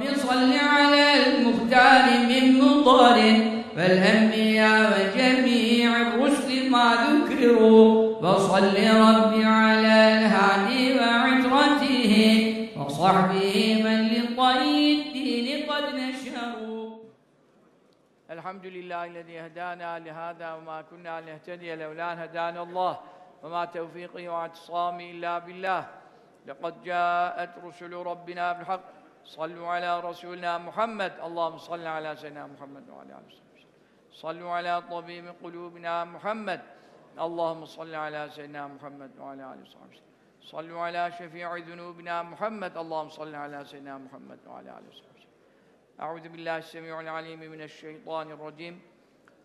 رب صل على المختار من مطر والأنبياء وجميع الرسل ما ذكروا. وصل رب على الهادي وعترته وصحبه من لطي الدين قد نشروا. الحمد لله الذي هدانا لهذا وما كنا لنهتدي لولا أن هدانا الله. وما توفيقي وأعتصامي إلا بالله. لقد جاءت رسل ربنا بالحق صلوا على رسولنا محمد. اللهم صل على سيدنا محمد وعلى اله وصحبه صلوا على طبيب قلوبنا محمد. اللهم صل على سيدنا محمد وعلى اله وصحبه صلوا على شفيع ذنوبنا محمد. اللهم صل على سيدنا محمد وعلى اله وصحبه أعوذ بالله السميع العليم من الشيطان الرجيم.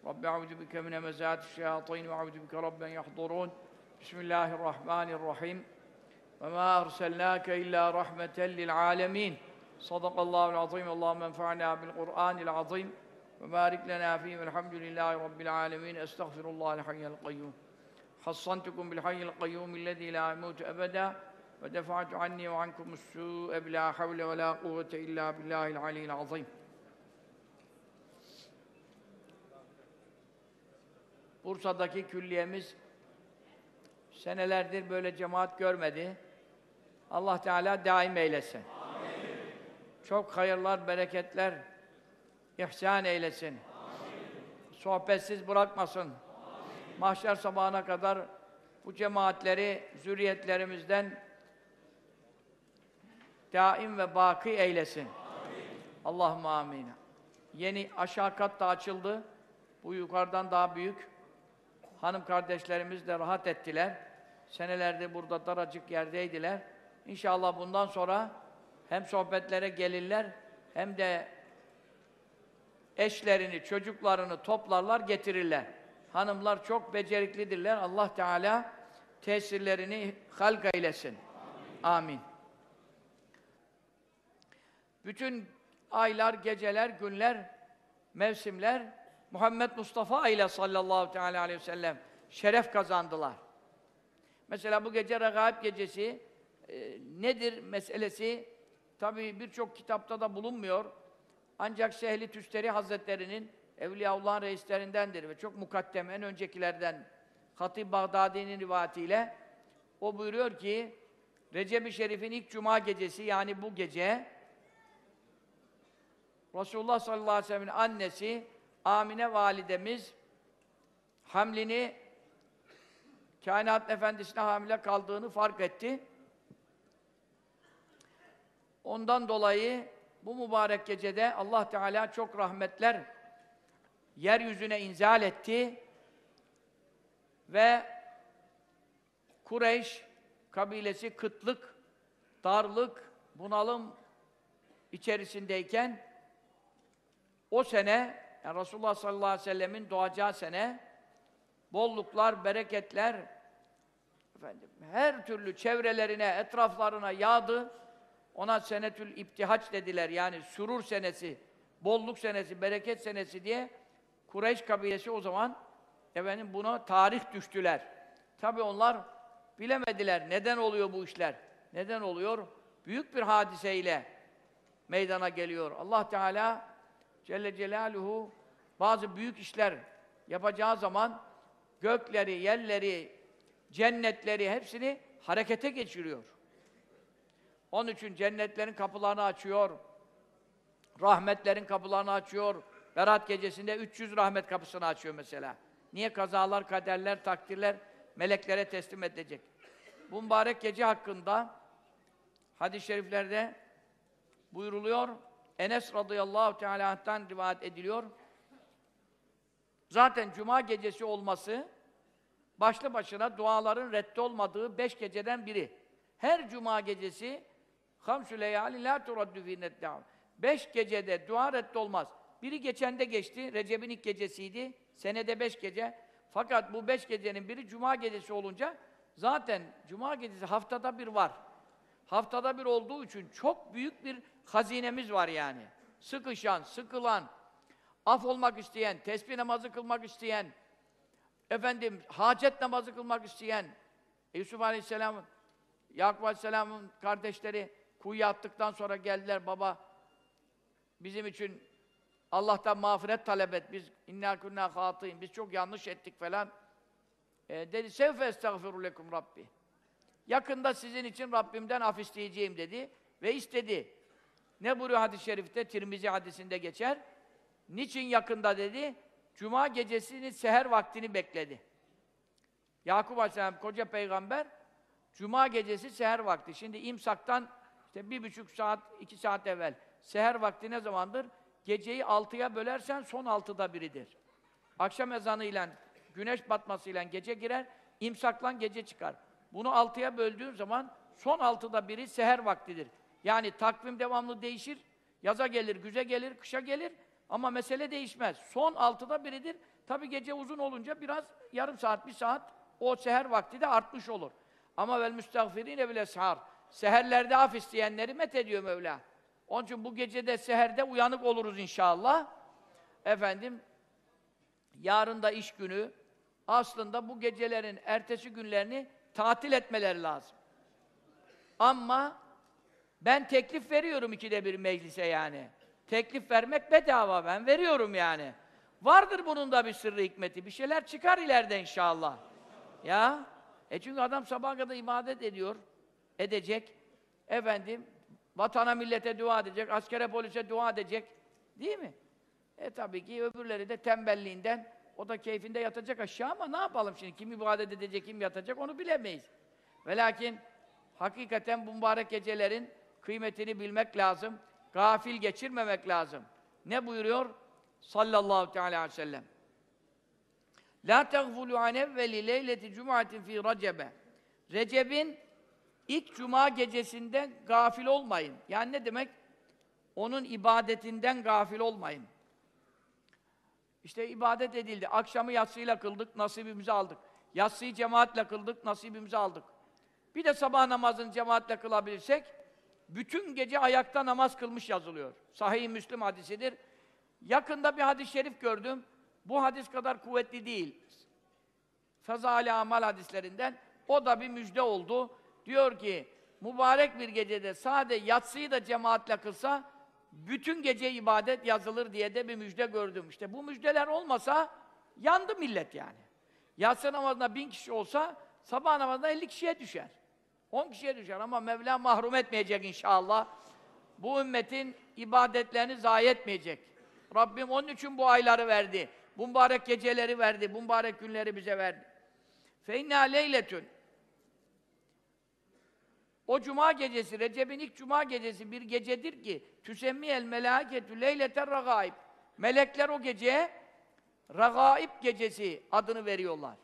رب أعوذ بك من مزات الشياطين وأعوذ بك رب أن يحضرون. بسم الله الرحمن الرحيم. وما أرسلناك إلا رحمة للعالمين. Sadakallahu azim. Allahu menfa'na bil Kur'anil azim. Ve barik lena fihi. Elhamdülillahi rabbil alamin. Estağfirullahal hayyul kayyum. Hassantukum bil hayyul kayyum ellezî la yemut ebeda. Ve defa'tu anni ve ankum su'e bila havle ve la kuvvete illa billahil aliyyil azim. Bursa'daki külliyemiz senelerdir böyle cemaat görmedi. Allah Teala daim eylesin. Çok hayırlar, bereketler ihsan eylesin. Sohbetsiz bırakmasın. Mahşer sabahına kadar bu cemaatleri zürriyetlerimizden daim ve baki eylesin. Allahümme amin. Yeni aşağı kat da açıldı. Bu yukarıdan daha büyük. Hanım kardeşlerimiz de rahat ettiler. Senelerde burada daracık yerdeydiler. İnşallah bundan sonra hem sohbetlere gelirler hem de eşlerini, çocuklarını toplarlar, getirirler. Hanımlar çok beceriklidirler. Allah Teala tesirlerini halk eylesin. Amin. Bütün aylar, geceler, günler, mevsimler Muhammed Mustafa ile sallallahu teala aleyhi ve sellem şeref kazandılar. Mesela bu gece Regaib gecesi e, nedir meselesi? Tabii birçok kitapta da bulunmuyor. Ancak Şehli Tüsteri Hazretleri'nin Evliyaullah'ın reislerindendir ve çok mukaddem, en öncekilerden Hatib Bağdadi'nin rivayetiyle o buyuruyor ki Recep-i Şerif'in ilk cuma gecesi yani bu gece Resulullah sallallahu aleyhi ve sellem'in annesi Amine validemiz hamlini kainat efendisine hamile kaldığını fark etti. Ondan dolayı bu mübarek gecede Allah Teala çok rahmetler yeryüzüne inzal etti ve Kureyş kabilesi kıtlık, darlık, bunalım içerisindeyken o sene yani Resulullah sallallahu aleyhi ve sellemin doğacağı sene bolluklar, bereketler efendim her türlü çevrelerine, etraflarına yağdı. Ona senetül iptihaç dediler. Yani sürur senesi, bolluk senesi, bereket senesi diye Kureyş kabilesi o zaman efendim buna tarih düştüler. Tabi onlar bilemediler neden oluyor bu işler. Neden oluyor? Büyük bir hadiseyle meydana geliyor. Allah Teala Celle Celaluhu bazı büyük işler yapacağı zaman gökleri, yerleri, cennetleri hepsini harekete geçiriyor. Onun için cennetlerin kapılarını açıyor. Rahmetlerin kapılarını açıyor. Berat gecesinde 300 rahmet kapısını açıyor mesela. Niye kazalar, kaderler, takdirler meleklere teslim edilecek? Bu mübarek gece hakkında hadis-i şeriflerde buyuruluyor. Enes radıyallahu teala'dan rivayet ediliyor. Zaten cuma gecesi olması başlı başına duaların reddolmadığı beş geceden biri. Her cuma gecesi hamsü leyali la turaddu fînet Beş gecede dua reddolmaz. Biri geçende geçti, Recep'in ilk gecesiydi. Senede beş gece. Fakat bu beş gecenin biri cuma gecesi olunca zaten cuma gecesi haftada bir var. Haftada bir olduğu için çok büyük bir hazinemiz var yani. Sıkışan, sıkılan, af olmak isteyen, tesbih namazı kılmak isteyen, efendim hacet namazı kılmak isteyen, Yusuf Aleyhisselam'ın, Yakup Aleyhisselam'ın kardeşleri kuyuya attıktan sonra geldiler baba. bizim için Allah'tan mağfiret talep et. Biz inna kunna hatin. Biz çok yanlış ettik falan. E, dedi sevfe estağfiru lekum rabbi. Yakında sizin için Rabbimden af isteyeceğim dedi ve istedi. Ne buyuruyor hadis-i şerifte? Tirmizi hadisinde geçer. Niçin yakında dedi? Cuma gecesini seher vaktini bekledi. Yakup Aleyhisselam koca peygamber Cuma gecesi seher vakti. Şimdi imsaktan işte bir buçuk saat, iki saat evvel. Seher vakti ne zamandır? Geceyi altıya bölersen son altıda biridir. Akşam ezanıyla, güneş batmasıyla gece girer, imsaklan gece çıkar. Bunu altıya böldüğün zaman son altıda biri seher vaktidir. Yani takvim devamlı değişir. Yaza gelir, güze gelir, kışa gelir. Ama mesele değişmez. Son altıda biridir. Tabi gece uzun olunca biraz yarım saat, bir saat o seher vakti de artmış olur. Ama vel müstagfirine bile sehar. Seherlerde af isteyenleri met ediyor Mevla. Onun için bu gecede seherde uyanık oluruz inşallah. Efendim, yarın da iş günü. Aslında bu gecelerin ertesi günlerini tatil etmeleri lazım. Ama ben teklif veriyorum ikide bir meclise yani. Teklif vermek bedava ben veriyorum yani. Vardır bunun da bir sırrı hikmeti. Bir şeyler çıkar ileride inşallah. Ya. E çünkü adam sabaha kadar ibadet ediyor. Edecek. Efendim vatana millete dua edecek, askere polise dua edecek. Değil mi? E tabii ki öbürleri de tembelliğinden o da keyfinde yatacak aşağı ama ne yapalım şimdi? Kim ibadet edecek, kim yatacak onu bilemeyiz. Ve lakin hakikaten bu mübarek gecelerin kıymetini bilmek lazım. Gafil geçirmemek lazım. Ne buyuruyor? Sallallahu teala aleyhi ve sellem. La teğfulu an evveli leyleti cumatin fi recebe. Recep'in ilk cuma gecesinden gafil olmayın. Yani ne demek? Onun ibadetinden gafil olmayın. İşte ibadet edildi. Akşamı yatsıyla kıldık, nasibimizi aldık. Yatsıyı cemaatle kıldık, nasibimizi aldık. Bir de sabah namazını cemaatle kılabilirsek, bütün gece ayakta namaz kılmış yazılıyor. Sahih-i Müslim hadisidir. Yakında bir hadis-i şerif gördüm. Bu hadis kadar kuvvetli değil. Fezali amal hadislerinden. O da bir müjde oldu. Diyor ki, mübarek bir gecede sade yatsıyı da cemaatle kılsa, bütün gece ibadet yazılır diye de bir müjde gördüm. İşte bu müjdeler olmasa yandı millet yani. Yatsı namazına bin kişi olsa sabah namazına elli kişiye düşer. on kişiye düşer ama Mevla mahrum etmeyecek inşallah. Bu ümmetin ibadetlerini zayi etmeyecek. Rabbim onun için bu ayları verdi. Bu mübarek geceleri verdi. Bu mübarek günleri bize verdi. Feinna leyletün o cuma gecesi, Recep'in ilk cuma gecesi bir gecedir ki tüsemmi el melâketü leyleten ragaib. Melekler o geceye ragaib gecesi adını veriyorlar.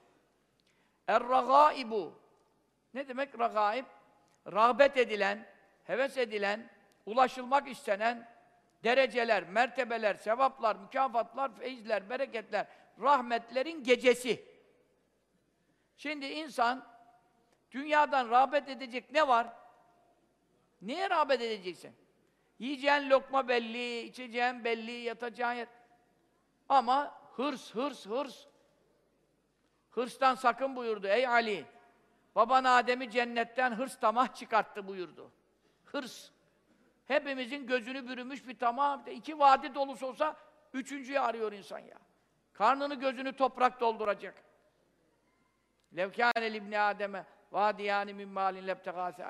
Er-ragaibu Ne demek ragaib? Rağbet edilen, heves edilen, ulaşılmak istenen dereceler, mertebeler, sevaplar, mükafatlar, feyizler, bereketler, rahmetlerin gecesi. Şimdi insan dünyadan rağbet edecek ne var? Neye rağbet edeceksin? Yiyeceğin lokma belli, içeceğin belli, yatacağın yer. Ama hırs, hırs, hırs. Hırstan sakın buyurdu ey Ali. Baban Adem'i cennetten hırs tamah çıkarttı buyurdu. Hırs. Hepimizin gözünü bürümüş bir tamam. iki vadi dolusu olsa üçüncüyü arıyor insan ya. Karnını gözünü toprak dolduracak. Levkâne libni Adem'e vadiyâni min mâlin lebtegâse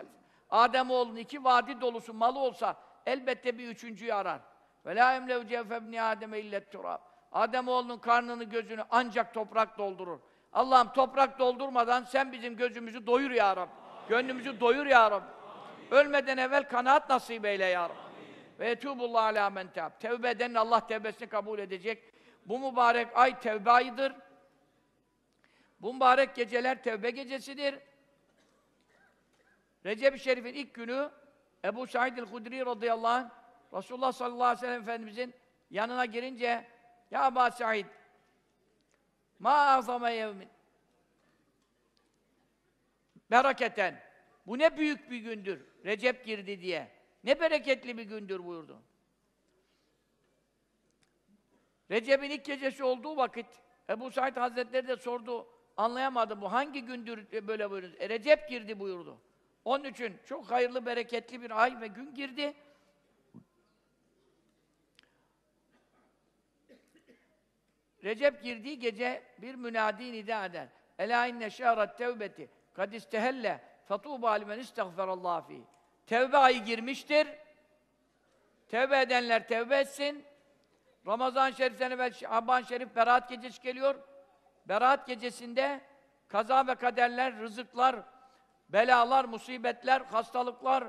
Adem oğlunun iki vadi dolusu malı olsa elbette bir üçüncüyü arar. Ve lâ emlev cevfebni Adem'e illet turab. Adem oğlunun karnını gözünü ancak toprak doldurur. Allah'ım toprak doldurmadan sen bizim gözümüzü doyur ya Rabbi. Gönlümüzü doyur ya Rabbi. Ölmeden evvel kanaat nasip eyle ya Rabbi. Ve etûbullah alâ men tâb. Tevbe edenin Allah tevbesini kabul edecek. Bu mübarek ay tevbe ayıdır. Bu mübarek geceler tevbe gecesidir. Recep-i Şerif'in ilk günü Ebu Said el-Hudri radıyallahu anh Resulullah sallallahu aleyhi ve sellem Efendimizin yanına girince Ya Ebu Said Ma azame yevmin Bereketen Bu ne büyük bir gündür. Recep girdi diye. Ne bereketli bir gündür buyurdu. Recep'in ilk gecesi olduğu vakit Ebu Said Hazretleri de sordu. Anlayamadı bu hangi gündür böyle buyurdu. E, Recep girdi buyurdu. Onun için çok hayırlı, bereketli bir ay ve gün girdi. Recep girdiği gece bir münadi nida eder. Ela inne şehret tevbeti kad istehelle fetuba limen istagferallah fi. Tevbe ayı girmiştir. Tevbe edenler tevbe etsin. Ramazan Şerif sene ve Şaban Şerif Berat gecesi geliyor. Berat gecesinde kaza ve kaderler, rızıklar, belalar, musibetler, hastalıklar,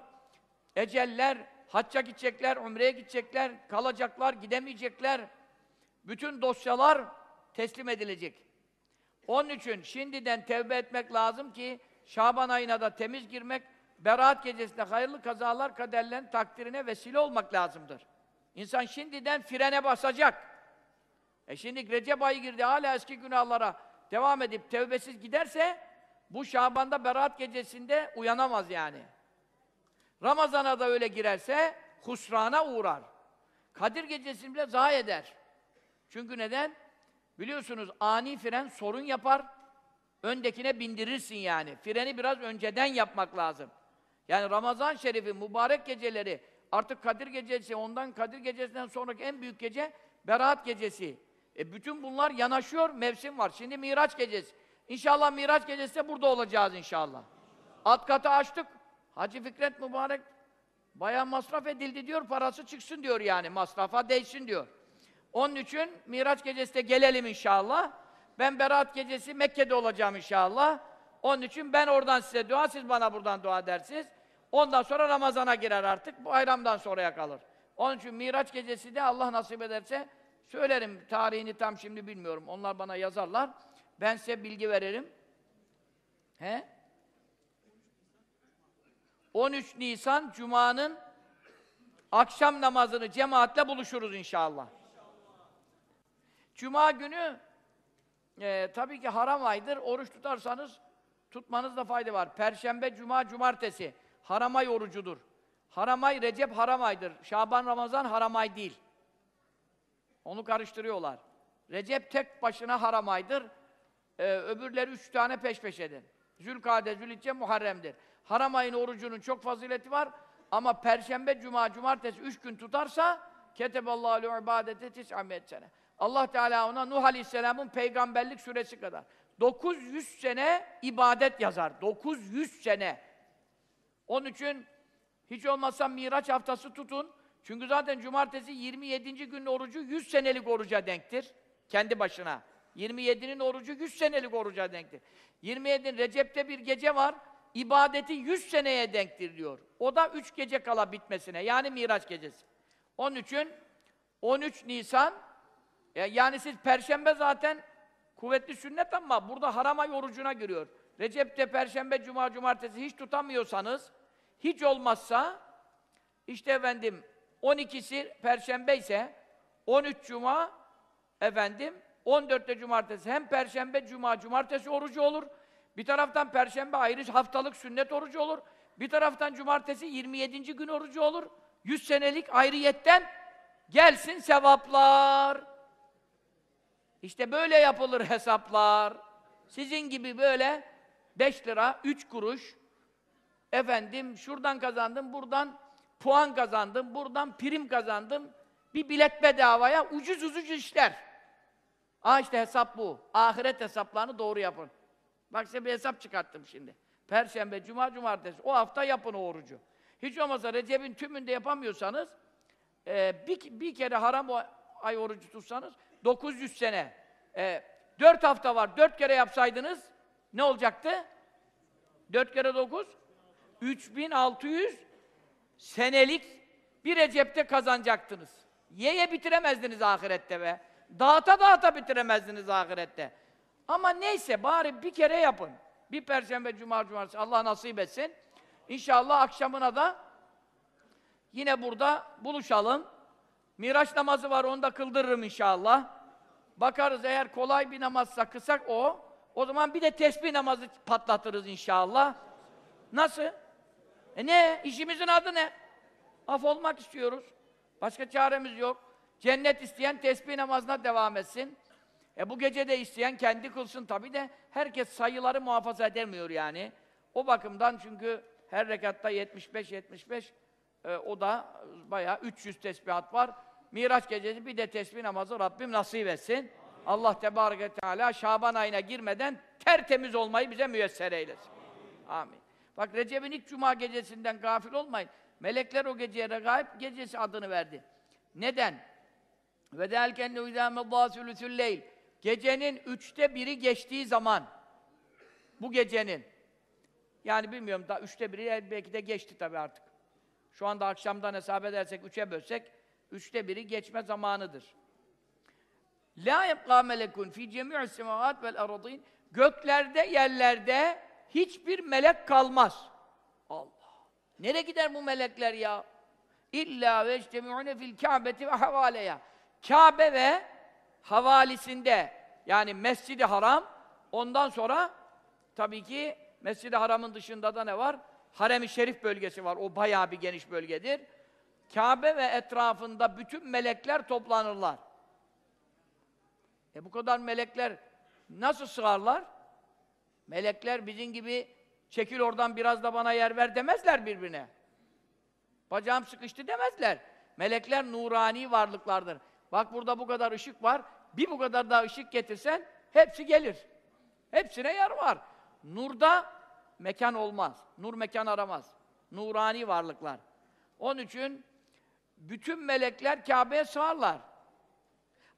eceller, hacca gidecekler, umreye gidecekler, kalacaklar, gidemeyecekler. Bütün dosyalar teslim edilecek. Onun için şimdiden tevbe etmek lazım ki Şaban ayına da temiz girmek, Berat gecesinde hayırlı kazalar, kaderlerin takdirine vesile olmak lazımdır. İnsan şimdiden frene basacak. E şimdi Recep ayı girdi, hala eski günahlara devam edip tevbesiz giderse, bu Şaban'da Berat gecesinde uyanamaz yani. Ramazan'a da öyle girerse, husrana uğrar. Kadir gecesini bile zayi eder. Çünkü neden? Biliyorsunuz ani fren sorun yapar, öndekine bindirirsin yani. Freni biraz önceden yapmak lazım. Yani Ramazan şerifi, mübarek geceleri, artık Kadir gecesi, ondan Kadir gecesinden sonraki en büyük gece Berat gecesi. E bütün bunlar yanaşıyor, mevsim var. Şimdi Miraç gecesi. İnşallah Miraç gecesi burada olacağız inşallah. At katı açtık. Hacı Fikret mübarek bayağı masraf edildi diyor, parası çıksın diyor yani, masrafa değsin diyor. Onun için Miraç gecesi de gelelim inşallah. Ben Berat gecesi Mekke'de olacağım inşallah. Onun için ben oradan size dua, siz bana buradan dua dersiniz. Ondan sonra Ramazan'a girer artık, bayramdan sonraya kalır. Onun için Miraç gecesi de Allah nasip ederse söylerim. Tarihini tam şimdi bilmiyorum. Onlar bana yazarlar. Ben size bilgi veririm. He? 13 Nisan Cuma'nın akşam namazını cemaatle buluşuruz inşallah. Cuma günü e, tabii ki haram aydır. Oruç tutarsanız tutmanızda fayda var. Perşembe, Cuma, Cumartesi haram ay orucudur. Haram ay Recep haram aydır. Şaban, Ramazan haram ay değil. Onu karıştırıyorlar. Recep tek başına haram aydır. Ee, öbürleri üç tane peş peşedir. Zülkade, Zülhicce, Muharrem'dir. Haram ayın orucunun çok fazileti var. Ama Perşembe, Cuma, Cumartesi üç gün tutarsa keteballahu aleyhi ibadete tis'amet sene. Allah Teala ona Nuh Aleyhisselam'ın peygamberlik süresi kadar 900 sene ibadet yazar. 900 sene. Onun için hiç olmazsa Miraç haftası tutun. Çünkü zaten cumartesi 27. günün orucu 100 senelik oruca denktir. Kendi başına. 27'nin orucu 100 senelik oruca denktir. 27 Recep'te bir gece var. ibadeti 100 seneye denktir diyor. O da 3 gece kala bitmesine. Yani Miraç gecesi. Onun için 13 Nisan e, yani siz Perşembe zaten kuvvetli sünnet ama burada haram ay orucuna giriyor. Recep'te Perşembe, Cuma, Cumartesi hiç tutamıyorsanız hiç olmazsa işte efendim 12'si Perşembe ise 13 Cuma efendim 14'te Cumartesi hem Perşembe, Cuma, Cumartesi orucu olur. Bir taraftan Perşembe ayrı haftalık sünnet orucu olur. Bir taraftan Cumartesi 27. gün orucu olur. 100 senelik ayrıyetten gelsin sevaplar. İşte böyle yapılır hesaplar. Sizin gibi böyle 5 lira, 3 kuruş, efendim şuradan kazandım, buradan puan kazandım, buradan prim kazandım, bir bilet bedavaya ucuz ucuz işler. Aa işte hesap bu. Ahiret hesaplarını doğru yapın. Bak size bir hesap çıkarttım şimdi. Perşembe, Cuma, Cumartesi. O hafta yapın o orucu. Hiç olmazsa Recep'in tümünde yapamıyorsanız, e, bir, bir kere haram o ay orucu tutsanız, 900 sene. E, 4 hafta var, 4 kere yapsaydınız, ne olacaktı? 4 kere 9, 3600 senelik bir Recep'te kazanacaktınız. Yeye bitiremezdiniz ahirette be. Dağıta dağıta bitiremezdiniz ahirette. Ama neyse bari bir kere yapın. Bir perşembe, cuma, cumartesi Allah nasip etsin. İnşallah akşamına da yine burada buluşalım. Miraç namazı var onu da kıldırırım inşallah. Bakarız eğer kolay bir namazsa kısak o. O zaman bir de tesbih namazı patlatırız inşallah. Nasıl? E ne? İşimizin adı ne? Af olmak istiyoruz. Başka çaremiz yok. Cennet isteyen tesbih namazına devam etsin. E bu gece de isteyen kendi kılsın tabi de herkes sayıları muhafaza edemiyor yani. O bakımdan çünkü her rekatta 75-75 e, o da bayağı 300 tesbihat var. Miraç gecesi bir de tesbih namazı Rabbim nasip etsin. Allah Tebareke Teala Şaban ayına girmeden tertemiz olmayı bize müyesser eylesin. Amin. Bak Recep'in ilk cuma gecesinden gafil olmayın. Melekler o geceye regaib gecesi adını verdi. Neden? Ve delkenne uydâme dâsülüsül leyl. Gecenin üçte biri geçtiği zaman bu gecenin yani bilmiyorum daha üçte biri belki de geçti tabii artık. Şu anda akşamdan hesap edersek üçe bölsek üçte biri geçme zamanıdır. La yebqa melekun fi cemi'is semavat vel aradin. Göklerde, yerlerde hiçbir melek kalmaz. Allah. Nereye gider bu melekler ya? İlla ve ectemi'une fil Kâbeti ve havaleya. Kabe ve havalisinde yani Mescid-i Haram ondan sonra tabii ki Mescid-i Haram'ın dışında da ne var? Harem-i Şerif bölgesi var. O bayağı bir geniş bölgedir. Kabe ve etrafında bütün melekler toplanırlar. E bu kadar melekler nasıl sığarlar? Melekler bizim gibi çekil oradan biraz da bana yer ver demezler birbirine. Bacağım sıkıştı demezler. Melekler nurani varlıklardır. Bak burada bu kadar ışık var. Bir bu kadar daha ışık getirsen hepsi gelir. Hepsine yer var. Nurda mekan olmaz. Nur mekan aramaz. Nurani varlıklar. Onun için bütün melekler Kabe'ye sığarlar.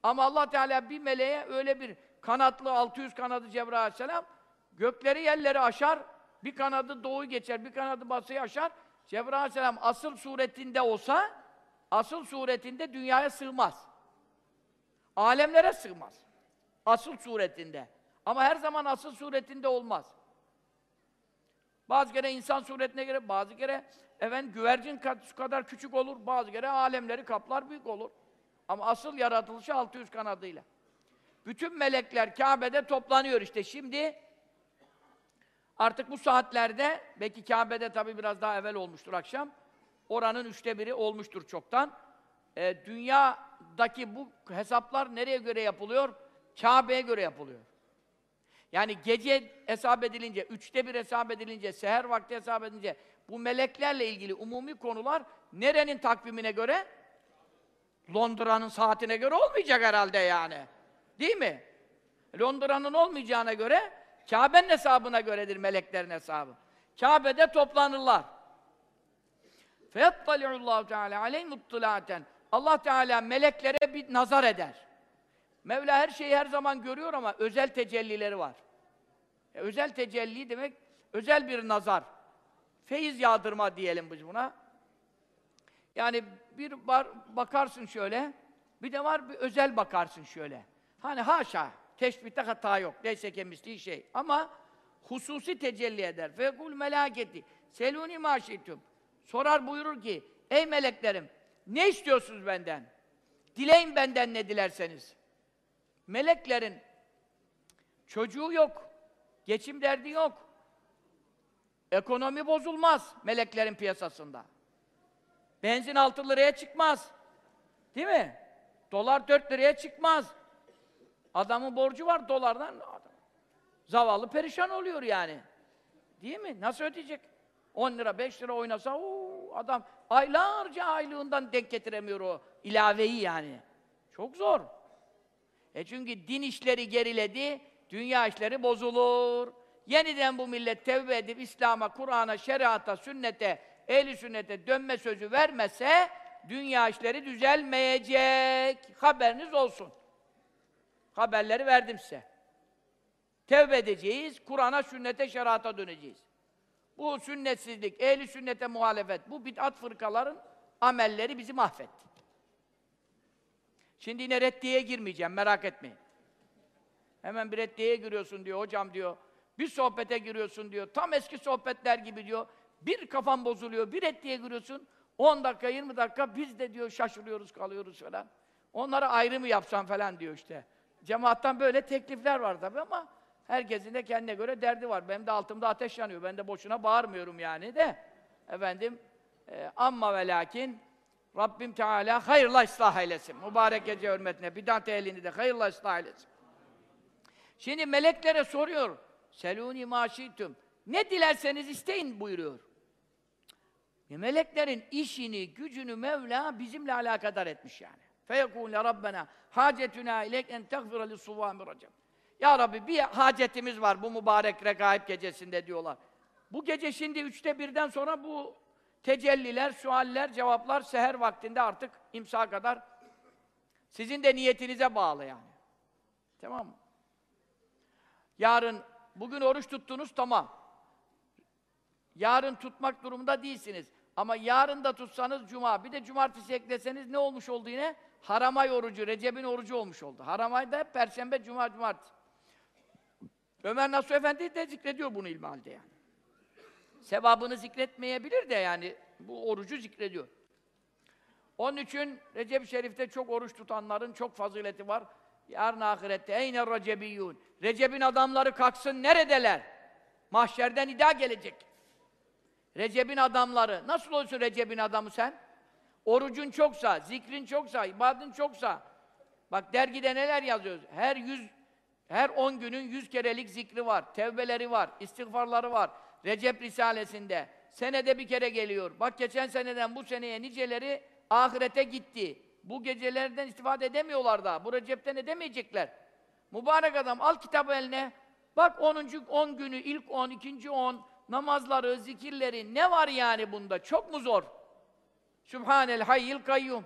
Ama Allah Teala bir meleğe öyle bir kanatlı 600 kanadı Cebrail Aleyhisselam gökleri yerleri aşar, bir kanadı doğu geçer, bir kanadı batıyı aşar. Cebrail Aleyhisselam asıl suretinde olsa asıl suretinde dünyaya sığmaz. Alemlere sığmaz. Asıl suretinde. Ama her zaman asıl suretinde olmaz. Bazı kere insan suretine göre, bazı kere efendim güvercin kadar küçük olur, bazı kere alemleri kaplar büyük olur. Ama asıl yaratılışı 600 kanadıyla. Bütün melekler Kabe'de toplanıyor işte. Şimdi artık bu saatlerde, belki Kabe'de tabii biraz daha evvel olmuştur akşam, oranın üçte biri olmuştur çoktan. Ee, dünyadaki bu hesaplar nereye göre yapılıyor? Kabe'ye göre yapılıyor. Yani gece hesap edilince, üçte bir hesap edilince, seher vakti hesap edilince, bu meleklerle ilgili umumi konular nerenin takvimine göre? Londra'nın saatine göre olmayacak herhalde yani. Değil mi? Londra'nın olmayacağına göre Kabe'nin hesabına göredir meleklerin hesabı. Kabe'de toplanırlar. Feyattali'ullahu Teala aleyh muttulaten. Allah Teala meleklere bir nazar eder. Mevla her şeyi her zaman görüyor ama özel tecellileri var. E, özel tecelli demek özel bir nazar. Feyiz yağdırma diyelim biz buna. Yani bir bar, bakarsın şöyle, bir de var bir özel bakarsın şöyle. Hani haşa, teşbihte hata yok, neyse kemisliği şey. Ama hususi tecelli eder. Fekul melaketi, seluni maşitüm. Sorar buyurur ki, ey meleklerim, ne istiyorsunuz benden? Dileyin benden ne dilerseniz. Meleklerin çocuğu yok, geçim derdi yok. Ekonomi bozulmaz meleklerin piyasasında. Benzin 6 liraya çıkmaz. Değil mi? Dolar 4 liraya çıkmaz. Adamın borcu var dolardan. Zavallı perişan oluyor yani. Değil mi? Nasıl ödeyecek? 10 lira, 5 lira oynasa oo, adam aylarca aylığından denk getiremiyor o ilaveyi yani. Çok zor. E çünkü din işleri geriledi, dünya işleri bozulur. Yeniden bu millet tevbe edip İslam'a, Kur'an'a, şeriata, sünnete, ehli sünnete dönme sözü vermese dünya işleri düzelmeyecek. Haberiniz olsun. Haberleri verdim size. Tevbe edeceğiz, Kur'an'a, sünnete, şerata döneceğiz. Bu sünnetsizlik, ehli sünnete muhalefet, bu bid'at fırkaların amelleri bizi mahvetti. Şimdi yine reddiyeye girmeyeceğim, merak etmeyin. Hemen bir reddiyeye giriyorsun diyor, hocam diyor. Bir sohbete giriyorsun diyor, tam eski sohbetler gibi diyor. Bir kafan bozuluyor, bir reddiye giriyorsun. 10 dakika, 20 dakika biz de diyor şaşırıyoruz, kalıyoruz falan. Onlara ayrı mı yapsam falan diyor işte. Cemaattan böyle teklifler var tabii ama herkesin de kendine göre derdi var. Benim de altımda ateş yanıyor. Ben de boşuna bağırmıyorum yani de. Efendim, e, amma ve lakin Rabbim Teala hayırla ıslah eylesin. Mübarek gece hürmetine, bidat ehlini de hayırla ıslah eylesin. Şimdi meleklere soruyor. Seluni maşitüm. Ne dilerseniz isteyin buyuruyor. E meleklerin işini, gücünü Mevla bizimle alakadar etmiş yani. Feyekûle Rabbena hacetuna ilek en teğfire li suvâmi Recep. Ya Rabbi bir hacetimiz var bu mübarek regaib gecesinde diyorlar. Bu gece şimdi üçte birden sonra bu tecelliler, sualler, cevaplar seher vaktinde artık imsa kadar sizin de niyetinize bağlı yani. Tamam mı? Yarın, bugün oruç tuttunuz tamam. Yarın tutmak durumunda değilsiniz. Ama yarın da tutsanız cuma, bir de cumartesi ekleseniz ne olmuş oldu yine? Haramay orucu, Recep'in orucu olmuş oldu. Haramay da hep perşembe, cuma, cumartesi. Ömer Nasuh Efendi de zikrediyor bunu ilmihalde yani. Sevabını zikretmeyebilir de yani bu orucu zikrediyor. Onun için Recep-i Şerif'te çok oruç tutanların çok fazileti var. Yarın ahirette eyne recebiyyun. Recep'in adamları kalksın neredeler? Mahşerden ida gelecek. Recep'in adamları. Nasıl olsun Recep'in adamı sen? Orucun çoksa, zikrin çoksa, ibadetin çoksa. Bak dergide neler yazıyoruz? Her yüz, her on günün yüz kerelik zikri var, tevbeleri var, istiğfarları var. Recep Risalesi'nde. Senede bir kere geliyor. Bak geçen seneden bu seneye niceleri ahirete gitti. Bu gecelerden istifade edemiyorlar da. Bu Recep'ten edemeyecekler. Mübarek adam al kitabı eline. Bak 10. 10 günü, ilk 10, ikinci 10 namazları, zikirleri ne var yani bunda? Çok mu zor? Sübhanel hayyil kayyum.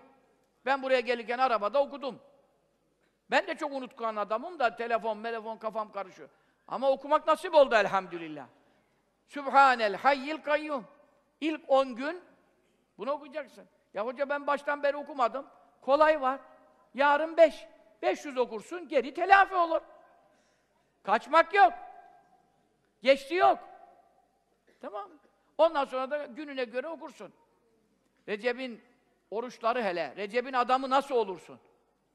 Ben buraya gelirken arabada okudum. Ben de çok unutkan adamım da telefon, telefon kafam karışıyor. Ama okumak nasip oldu elhamdülillah. Sübhanel hayyil kayyum. İlk 10 gün bunu okuyacaksın. Ya hoca ben baştan beri okumadım. Kolay var. Yarın 5. 500 okursun, geri telafi olur. Kaçmak yok. Geçti yok. Tamam. Ondan sonra da gününe göre okursun. Recep'in oruçları hele, Recep'in adamı nasıl olursun?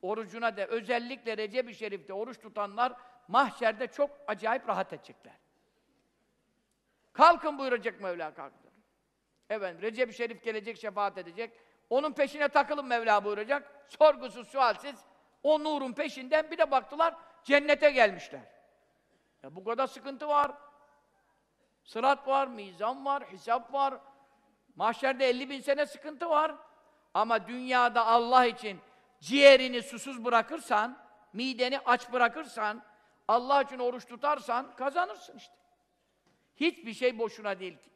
Orucuna de, özellikle Recep-i Şerif'te oruç tutanlar mahşerde çok acayip rahat edecekler. Kalkın buyuracak Mevla kalktı. Evet, Recep-i Şerif gelecek, şefaat edecek. Onun peşine takılın Mevla buyuracak. Sorgusuz, sualsiz o nurun peşinden bir de baktılar cennete gelmişler. Ya bu kadar sıkıntı var. Sırat var, mizan var, hesap var. Mahşerde 50 bin sene sıkıntı var. Ama dünyada Allah için ciğerini susuz bırakırsan, mideni aç bırakırsan, Allah için oruç tutarsan kazanırsın işte. Hiçbir şey boşuna değil ki.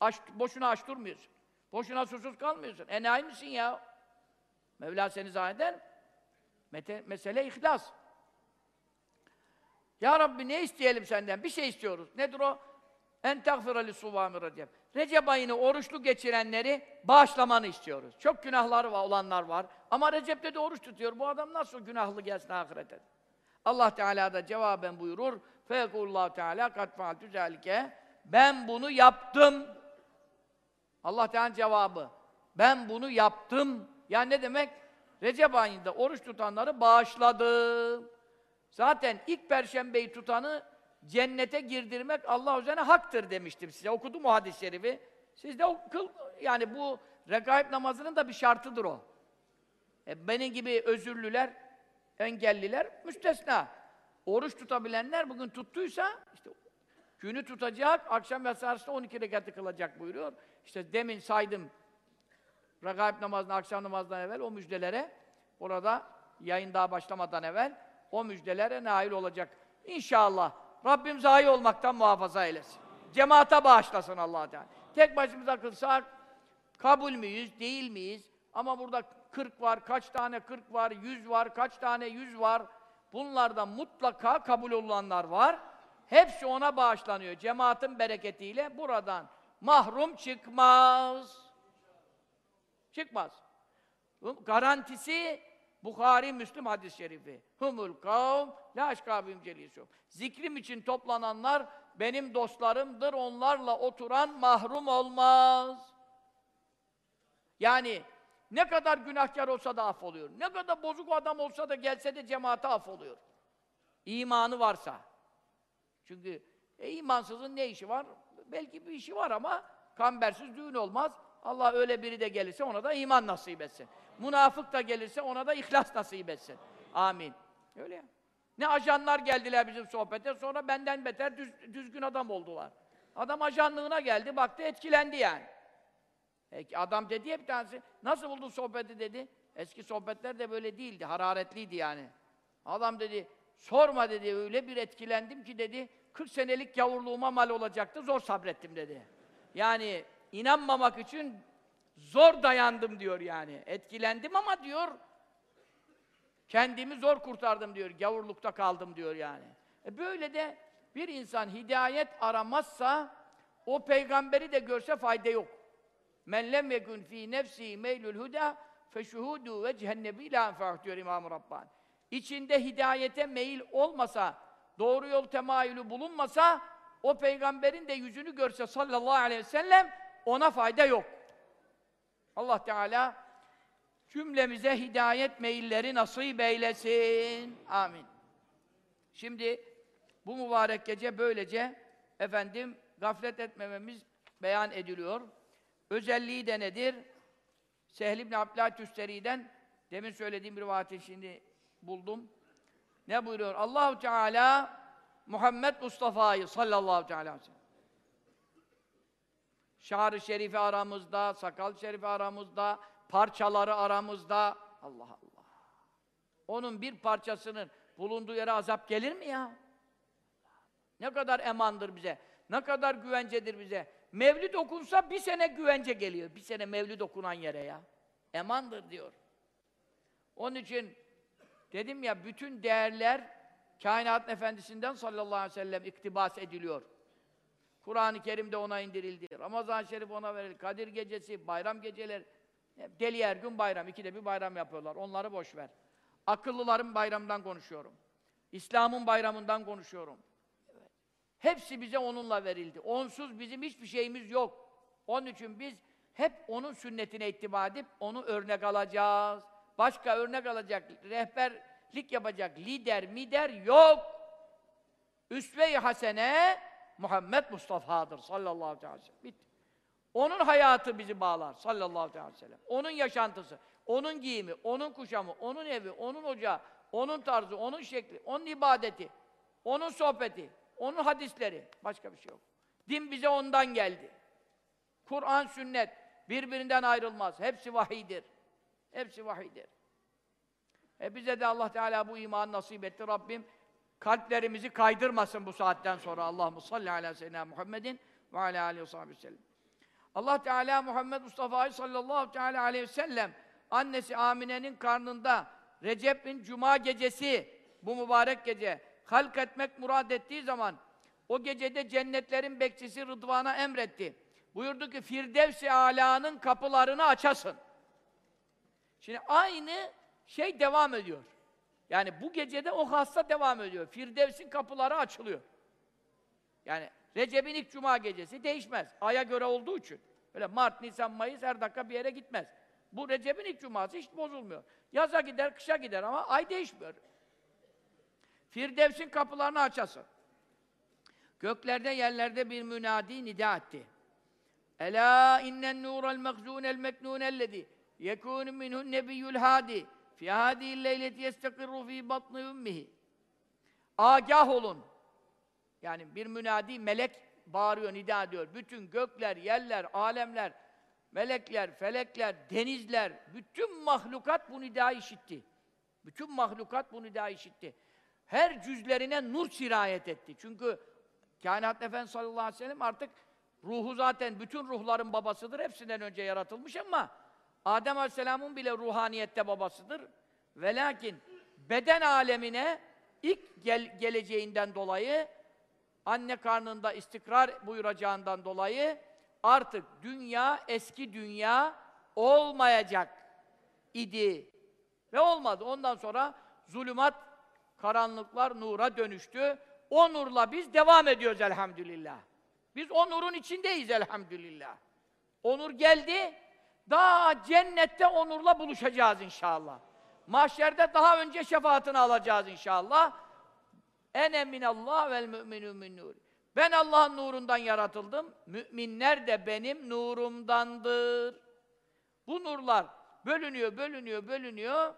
Aç, boşuna aç durmuyorsun. Boşuna susuz kalmıyorsun. Enayi misin ya? Mevla seni zanneden Mete, mesele ihlas. Ya Rabbi ne isteyelim senden? Bir şey istiyoruz. Nedir o? En teğfira li suvâmi Recep. Recep ayını oruçlu geçirenleri bağışlamanı istiyoruz. Çok günahları var, olanlar var. Ama Recep'te de oruç tutuyor. Bu adam nasıl günahlı gelsin ahirete? Allah Teala da cevaben buyurur. Feyekullahu Teala kat faaltü zâlike. Ben bunu yaptım. Allah Teala cevabı. Ben bunu yaptım. Yani ne demek? Recep ayında oruç tutanları bağışladım. Zaten ilk perşembeyi tutanı cennete girdirmek Allah üzerine haktır demiştim size. Okudum o hadis-i şerifi. Siz de okul, yani bu regaib namazının da bir şartıdır o. E, benim gibi özürlüler, engelliler müstesna. Oruç tutabilenler bugün tuttuysa, işte günü tutacak, akşam yatsı arasında 12 rekatı kılacak buyuruyor. İşte demin saydım, regaib namazına, akşam namazından evvel o müjdelere, orada yayın daha başlamadan evvel, o müjdelere nail olacak. İnşallah. Rabbim zayi olmaktan muhafaza eylesin. Cemaate bağışlasın allah Teala. Tek başımıza kılsak, kabul müyüz, değil miyiz? Ama burada 40 var, kaç tane 40 var, 100 var, kaç tane 100 var. Bunlardan mutlaka kabul olanlar var. Hepsi ona bağışlanıyor. Cemaatin bereketiyle buradan mahrum çıkmaz. Çıkmaz. Garantisi Bukhari Müslim hadis-i şerifi. Humul kavm la aşkabim celisum. Zikrim için toplananlar benim dostlarımdır. Onlarla oturan mahrum olmaz. Yani ne kadar günahkar olsa da affoluyor. Ne kadar bozuk adam olsa da gelse de cemaate affoluyor. İmanı varsa. Çünkü e, imansızın ne işi var? Belki bir işi var ama kambersiz düğün olmaz. Allah öyle biri de gelirse ona da iman nasip etsin. Münafık da gelirse ona da ihlas nasip etsin. Amin. Öyle ya. Ne ajanlar geldiler bizim sohbete, sonra benden beter düz, düzgün adam oldular. Adam ajanlığına geldi, baktı etkilendi yani. Peki adam dedi ya bir tanesi, nasıl buldun sohbeti dedi. Eski sohbetler de böyle değildi, hararetliydi yani. Adam dedi, sorma dedi, öyle bir etkilendim ki dedi, 40 senelik gavurluğuma mal olacaktı, zor sabrettim dedi. Yani inanmamak için zor dayandım diyor yani. Etkilendim ama diyor, kendimi zor kurtardım diyor, gavurlukta kaldım diyor yani. E böyle de bir insan hidayet aramazsa, o peygamberi de görse fayda yok. Men lem yekun fi nefsi meylül huda feşuhudu ve cehennebi la diyor İmam Rabbani. İçinde hidayete meyil olmasa, doğru yol temayülü bulunmasa, o peygamberin de yüzünü görse sallallahu aleyhi ve sellem ona fayda yok. Allah Teala cümlemize hidayet meyilleri nasip eylesin. Amin. Şimdi bu mübarek gece böylece efendim gaflet etmememiz beyan ediliyor. Özelliği de nedir? Sehl ibn Abdullah demin söylediğim bir rivayeti şimdi buldum. Ne buyuruyor? Allahu Teala Muhammed Mustafa'yı sallallahu aleyhi ve sellem. Şar-ı şerifi aramızda, sakal şerifi aramızda, parçaları aramızda. Allah Allah. Onun bir parçasının bulunduğu yere azap gelir mi ya? Ne kadar emandır bize, ne kadar güvencedir bize. Mevlid okunsa bir sene güvence geliyor. Bir sene mevlid okunan yere ya. Emandır diyor. Onun için dedim ya bütün değerler kainat efendisinden sallallahu aleyhi ve sellem iktibas ediliyor. Kur'an-ı Kerim de ona indirildi. Ramazan-ı Şerif ona verildi. Kadir gecesi, bayram geceleri. Deli her gün bayram. İkide bir bayram yapıyorlar. Onları boş ver. Akıllıların bayramından konuşuyorum. İslam'ın bayramından konuşuyorum. Hepsi bize onunla verildi. Onsuz bizim hiçbir şeyimiz yok. Onun için biz hep onun sünnetine ittiba edip onu örnek alacağız. Başka örnek alacak, rehberlik yapacak lider, mider yok. Üsve-i hasene Muhammed Mustafa'dır sallallahu aleyhi ve sellem. Bitti. Onun hayatı bizi bağlar sallallahu aleyhi ve sellem. Onun yaşantısı, onun giyimi, onun kuşamı, onun evi, onun ocağı, onun tarzı, onun şekli, onun ibadeti, onun sohbeti, onun hadisleri. Başka bir şey yok. Din bize ondan geldi. Kur'an, sünnet birbirinden ayrılmaz. Hepsi vahiydir. Hepsi vahiydir. E bize de Allah Teala bu iman nasip etti. Rabbim kalplerimizi kaydırmasın bu saatten sonra. Allahu salli ala seyyidina Muhammedin ve ala aleyhi ve sahibi sellem. Allah Teala Muhammed Mustafa sallallahu teala aleyhi ve sellem annesi Amine'nin karnında Recep'in cuma gecesi bu mübarek gece halk etmek murad ettiği zaman o gecede cennetlerin bekçisi Rıdvan'a emretti. Buyurdu ki Firdevs-i Ala'nın kapılarını açasın. Şimdi aynı şey devam ediyor. Yani bu gecede o hassa devam ediyor. Firdevs'in kapıları açılıyor. Yani Recep'in ilk cuma gecesi değişmez. Aya göre olduğu için. Öyle Mart, Nisan, Mayıs her dakika bir yere gitmez. Bu Recep'in ilk cuması hiç bozulmuyor. Yaza gider, kışa gider ama ay değişmiyor. Firdevs'in kapılarını açasın. Göklerde yerlerde bir münadi nida etti. Ela innen nural mekzunel meknunellezi yekûnü minhun nebiyyül hadi fi hâdî leyleti yestekirru fî batni ümmihi. Agah olun. Yani bir münadi melek bağırıyor, nida ediyor. Bütün gökler, yerler, alemler, melekler, felekler, denizler, bütün mahlukat bu nidayı işitti. Bütün mahlukat bu nidayı işitti. Her cüzlerine nur sirayet etti. Çünkü Kainat Efendimiz sallallahu aleyhi ve sellem artık ruhu zaten bütün ruhların babasıdır. Hepsinden önce yaratılmış ama Adem aleyhisselamın bile ruhaniyette babasıdır. Ve lakin beden alemine ilk gel geleceğinden dolayı anne karnında istikrar buyuracağından dolayı artık dünya eski dünya olmayacak idi. Ve olmadı. Ondan sonra zulümat, karanlıklar nura dönüştü. O nurla biz devam ediyoruz elhamdülillah. Biz o nurun içindeyiz elhamdülillah. O nur geldi, daha cennette o nurla buluşacağız inşallah. Mahşerde daha önce şefaatini alacağız inşallah. Ene minallah vel müminü min nur. Ben Allah'ın nurundan yaratıldım. Müminler de benim nurumdandır. Bu nurlar bölünüyor, bölünüyor, bölünüyor.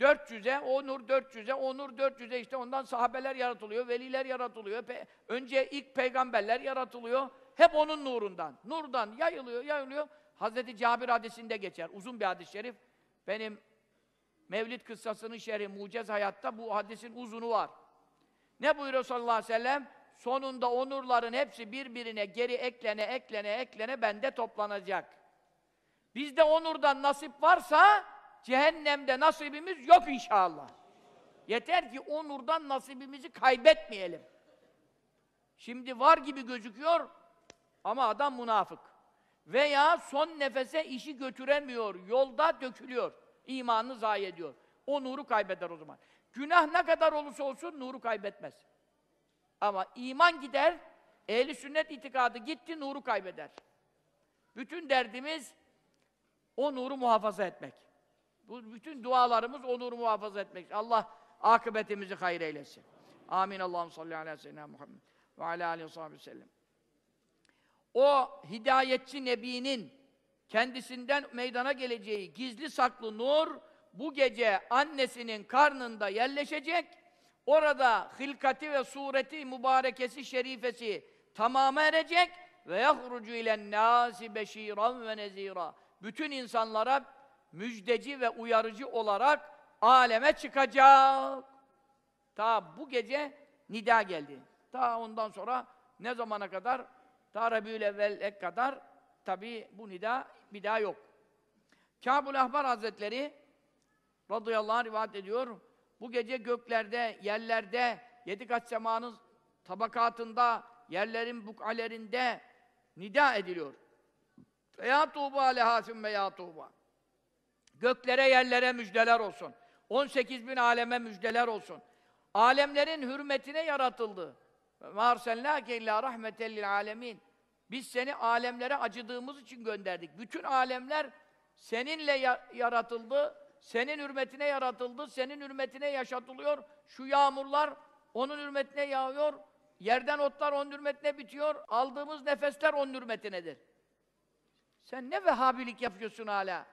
400'e, o nur 400'e, o nur 400'e işte ondan sahabeler yaratılıyor, veliler yaratılıyor. Pe önce ilk peygamberler yaratılıyor. Hep onun nurundan. Nurdan yayılıyor, yayılıyor. Hazreti Cabir hadisinde geçer. Uzun bir hadis-i şerif. Benim Mevlid kıssasının şerhi Mucez Hayat'ta bu hadisin uzunu var. Ne buyuruyor sallallahu aleyhi ve sellem? Sonunda o nurların hepsi birbirine geri eklene eklene eklene bende toplanacak. Bizde o nurdan nasip varsa cehennemde nasibimiz yok inşallah. Yeter ki o nurdan nasibimizi kaybetmeyelim. Şimdi var gibi gözüküyor ama adam münafık. Veya son nefese işi götüremiyor, yolda dökülüyor. İmanını zayi ediyor. O nuru kaybeder o zaman. Günah ne kadar olursa olsun nuru kaybetmez. Ama iman gider, ehli sünnet itikadı gitti, nuru kaybeder. Bütün derdimiz o nuru muhafaza etmek. Bu bütün dualarımız o nuru muhafaza etmek. Allah akıbetimizi hayır eylesin. Amin. Allah'ım salli ala seyyidina Muhammed ve ala aleyhi ve sellem. O hidayetçi nebinin kendisinden meydana geleceği gizli saklı nur bu gece annesinin karnında yerleşecek. Orada hilkati ve sureti mübarekesi şerifesi tamama erecek ve yahrucu ilen nasi beşiran ve nezira. Bütün insanlara müjdeci ve uyarıcı olarak aleme çıkacak. Ta bu gece nida geldi. Ta ondan sonra ne zamana kadar? Ta Rabiül kadar tabi bu nida bir daha yok. Kâbul Ahbar Hazretleri radıyallahu anh rivayet ediyor. Bu gece göklerde, yerlerde, yedi kat semanın tabakatında, yerlerin buk'alerinde nida ediliyor. Ya tuğba leha sümme ya tuğba. Göklere yerlere müjdeler olsun. 18 bin aleme müjdeler olsun. Alemlerin hürmetine yaratıldı. وَاَرْسَلْنَاكَ اِلَّا رَحْمَةً لِلْعَالَمِينَ Biz seni alemlere acıdığımız için gönderdik. Bütün alemler seninle ya yaratıldı, senin hürmetine yaratıldı, senin hürmetine yaşatılıyor. Şu yağmurlar onun hürmetine yağıyor, yerden otlar onun hürmetine bitiyor, aldığımız nefesler onun hürmetinedir. Sen ne vehhabilik yapıyorsun hala?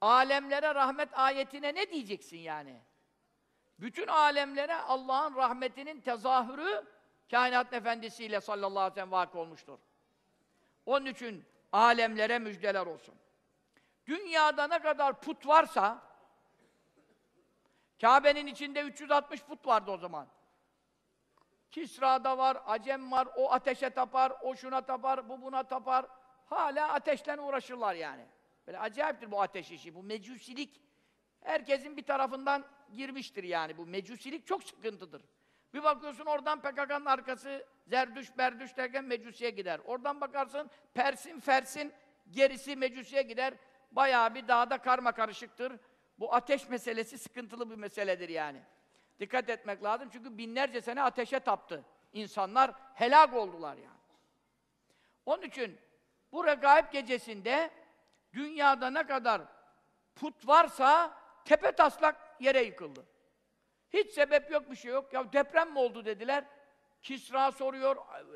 Alemlere rahmet ayetine ne diyeceksin yani? Bütün alemlere Allah'ın rahmetinin tezahürü kainat efendisiyle sallallahu aleyhi ve sellem vakı olmuştur. Onun için alemlere müjdeler olsun. Dünyada ne kadar put varsa Kabe'nin içinde 360 put vardı o zaman. Kisra'da var, Acem var, o ateşe tapar, o şuna tapar, bu buna tapar. Hala ateşten uğraşırlar yani. Böyle acayiptir bu ateş işi, bu mecusilik. Herkesin bir tarafından girmiştir yani bu mecusilik çok sıkıntıdır. Bir bakıyorsun oradan PKK'nın arkası Zerdüş, Berdüş derken Mecusi'ye gider. Oradan bakarsın Persin, Fersin gerisi Mecusi'ye gider. Bayağı bir dağda karma karışıktır. Bu ateş meselesi sıkıntılı bir meseledir yani. Dikkat etmek lazım çünkü binlerce sene ateşe taptı. İnsanlar helak oldular yani. Onun için bu regaib gecesinde dünyada ne kadar put varsa tepe taslak yere yıkıldı. Hiç sebep yok, bir şey yok. Ya deprem mi oldu dediler. Kisra soruyor,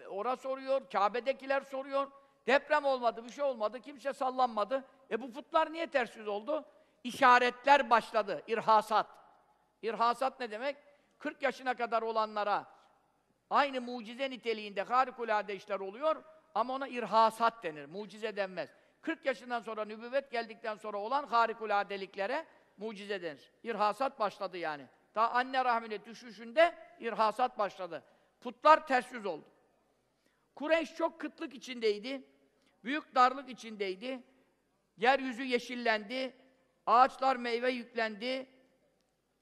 ora soruyor, Kabe'dekiler soruyor. Deprem olmadı, bir şey olmadı, kimse sallanmadı. E bu putlar niye ters yüz oldu? İşaretler başladı, irhasat. İrhasat ne demek? 40 yaşına kadar olanlara aynı mucize niteliğinde harikulade işler oluyor ama ona irhasat denir, mucize denmez. 40 yaşından sonra nübüvvet geldikten sonra olan harikuladeliklere mucize denir. İrhasat başladı yani. Daha anne rahmine düşüşünde irhasat başladı. Putlar ters yüz oldu. Kureyş çok kıtlık içindeydi. Büyük darlık içindeydi. Yeryüzü yeşillendi. Ağaçlar meyve yüklendi.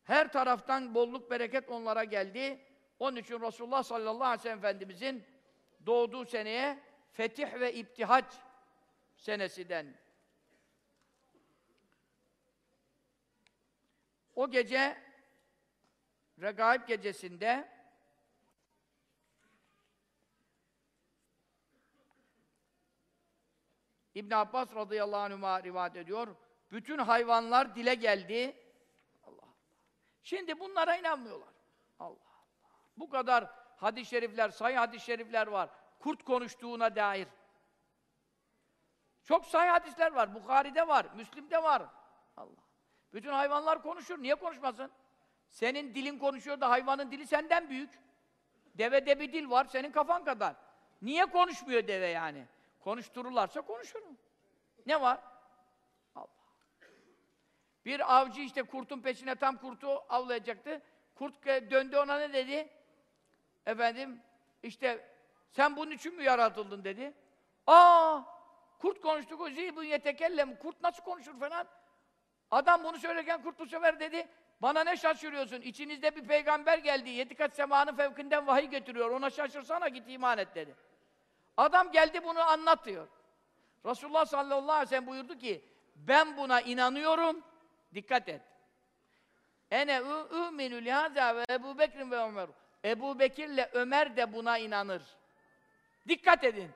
Her taraftan bolluk bereket onlara geldi. Onun için Resulullah sallallahu aleyhi ve sellem Efendimizin doğduğu seneye fetih ve iptihac senesinden. O gece Regaib gecesinde İbn Abbas radıyallahu anh'a rivayet ediyor. Bütün hayvanlar dile geldi. Allah Allah. Şimdi bunlara inanmıyorlar. Allah Allah. Bu kadar hadis-i şerifler, sayı hadis-i şerifler var. Kurt konuştuğuna dair. Çok sayı hadisler var. Bukhari'de var, Müslim'de var. Allah. Bütün hayvanlar konuşur. Niye konuşmasın? Senin dilin konuşuyor da hayvanın dili senden büyük. Devede bir dil var, senin kafan kadar. Niye konuşmuyor deve yani? Konuştururlarsa konuşur. Ne var? Allah. Bir avcı işte kurtun peşine tam kurtu avlayacaktı. Kurt döndü ona ne dedi? Efendim işte sen bunun için mi yaratıldın dedi. Aa kurt konuştu. bu yetekellem. Kurt nasıl konuşur falan. Adam bunu söylerken kurt bu sefer dedi. Bana ne şaşırıyorsun? İçinizde bir peygamber geldi. Yedi kat semanın fevkinden vahiy getiriyor. Ona şaşırsana git iman et dedi. Adam geldi bunu anlatıyor. Resulullah sallallahu aleyhi ve sellem buyurdu ki ben buna inanıyorum. Dikkat et. Ene ü'minu lihaza ve Ebu Bekir ve Ömer. Ebu Bekir'le Ömer de buna inanır. Dikkat edin.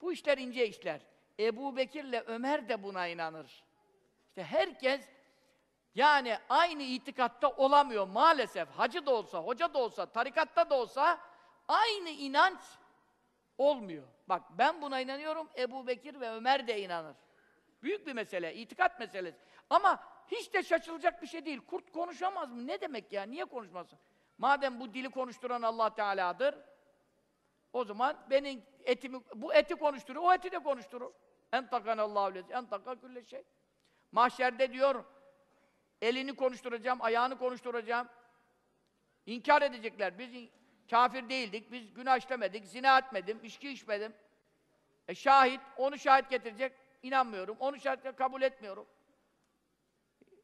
Bu işler ince işler. Ebu Bekir'le Ömer de buna inanır. İşte herkes yani aynı itikatta olamıyor maalesef. Hacı da olsa, hoca da olsa, tarikatta da olsa aynı inanç olmuyor. Bak ben buna inanıyorum, Ebu Bekir ve Ömer de inanır. Büyük bir mesele, itikat meselesi. Ama hiç de şaşılacak bir şey değil. Kurt konuşamaz mı? Ne demek ya? Niye konuşmasın? Madem bu dili konuşturan Allah Teala'dır, o zaman benim etimi, bu eti konuşturur, o eti de konuşturur. En takan Allahu lezi, en taka külle şey. Mahşerde diyor, elini konuşturacağım, ayağını konuşturacağım. İnkar edecekler. Biz kafir değildik, biz günah işlemedik, zina etmedim, içki içmedim. E şahit, onu şahit getirecek, inanmıyorum. Onu şahit kabul etmiyorum.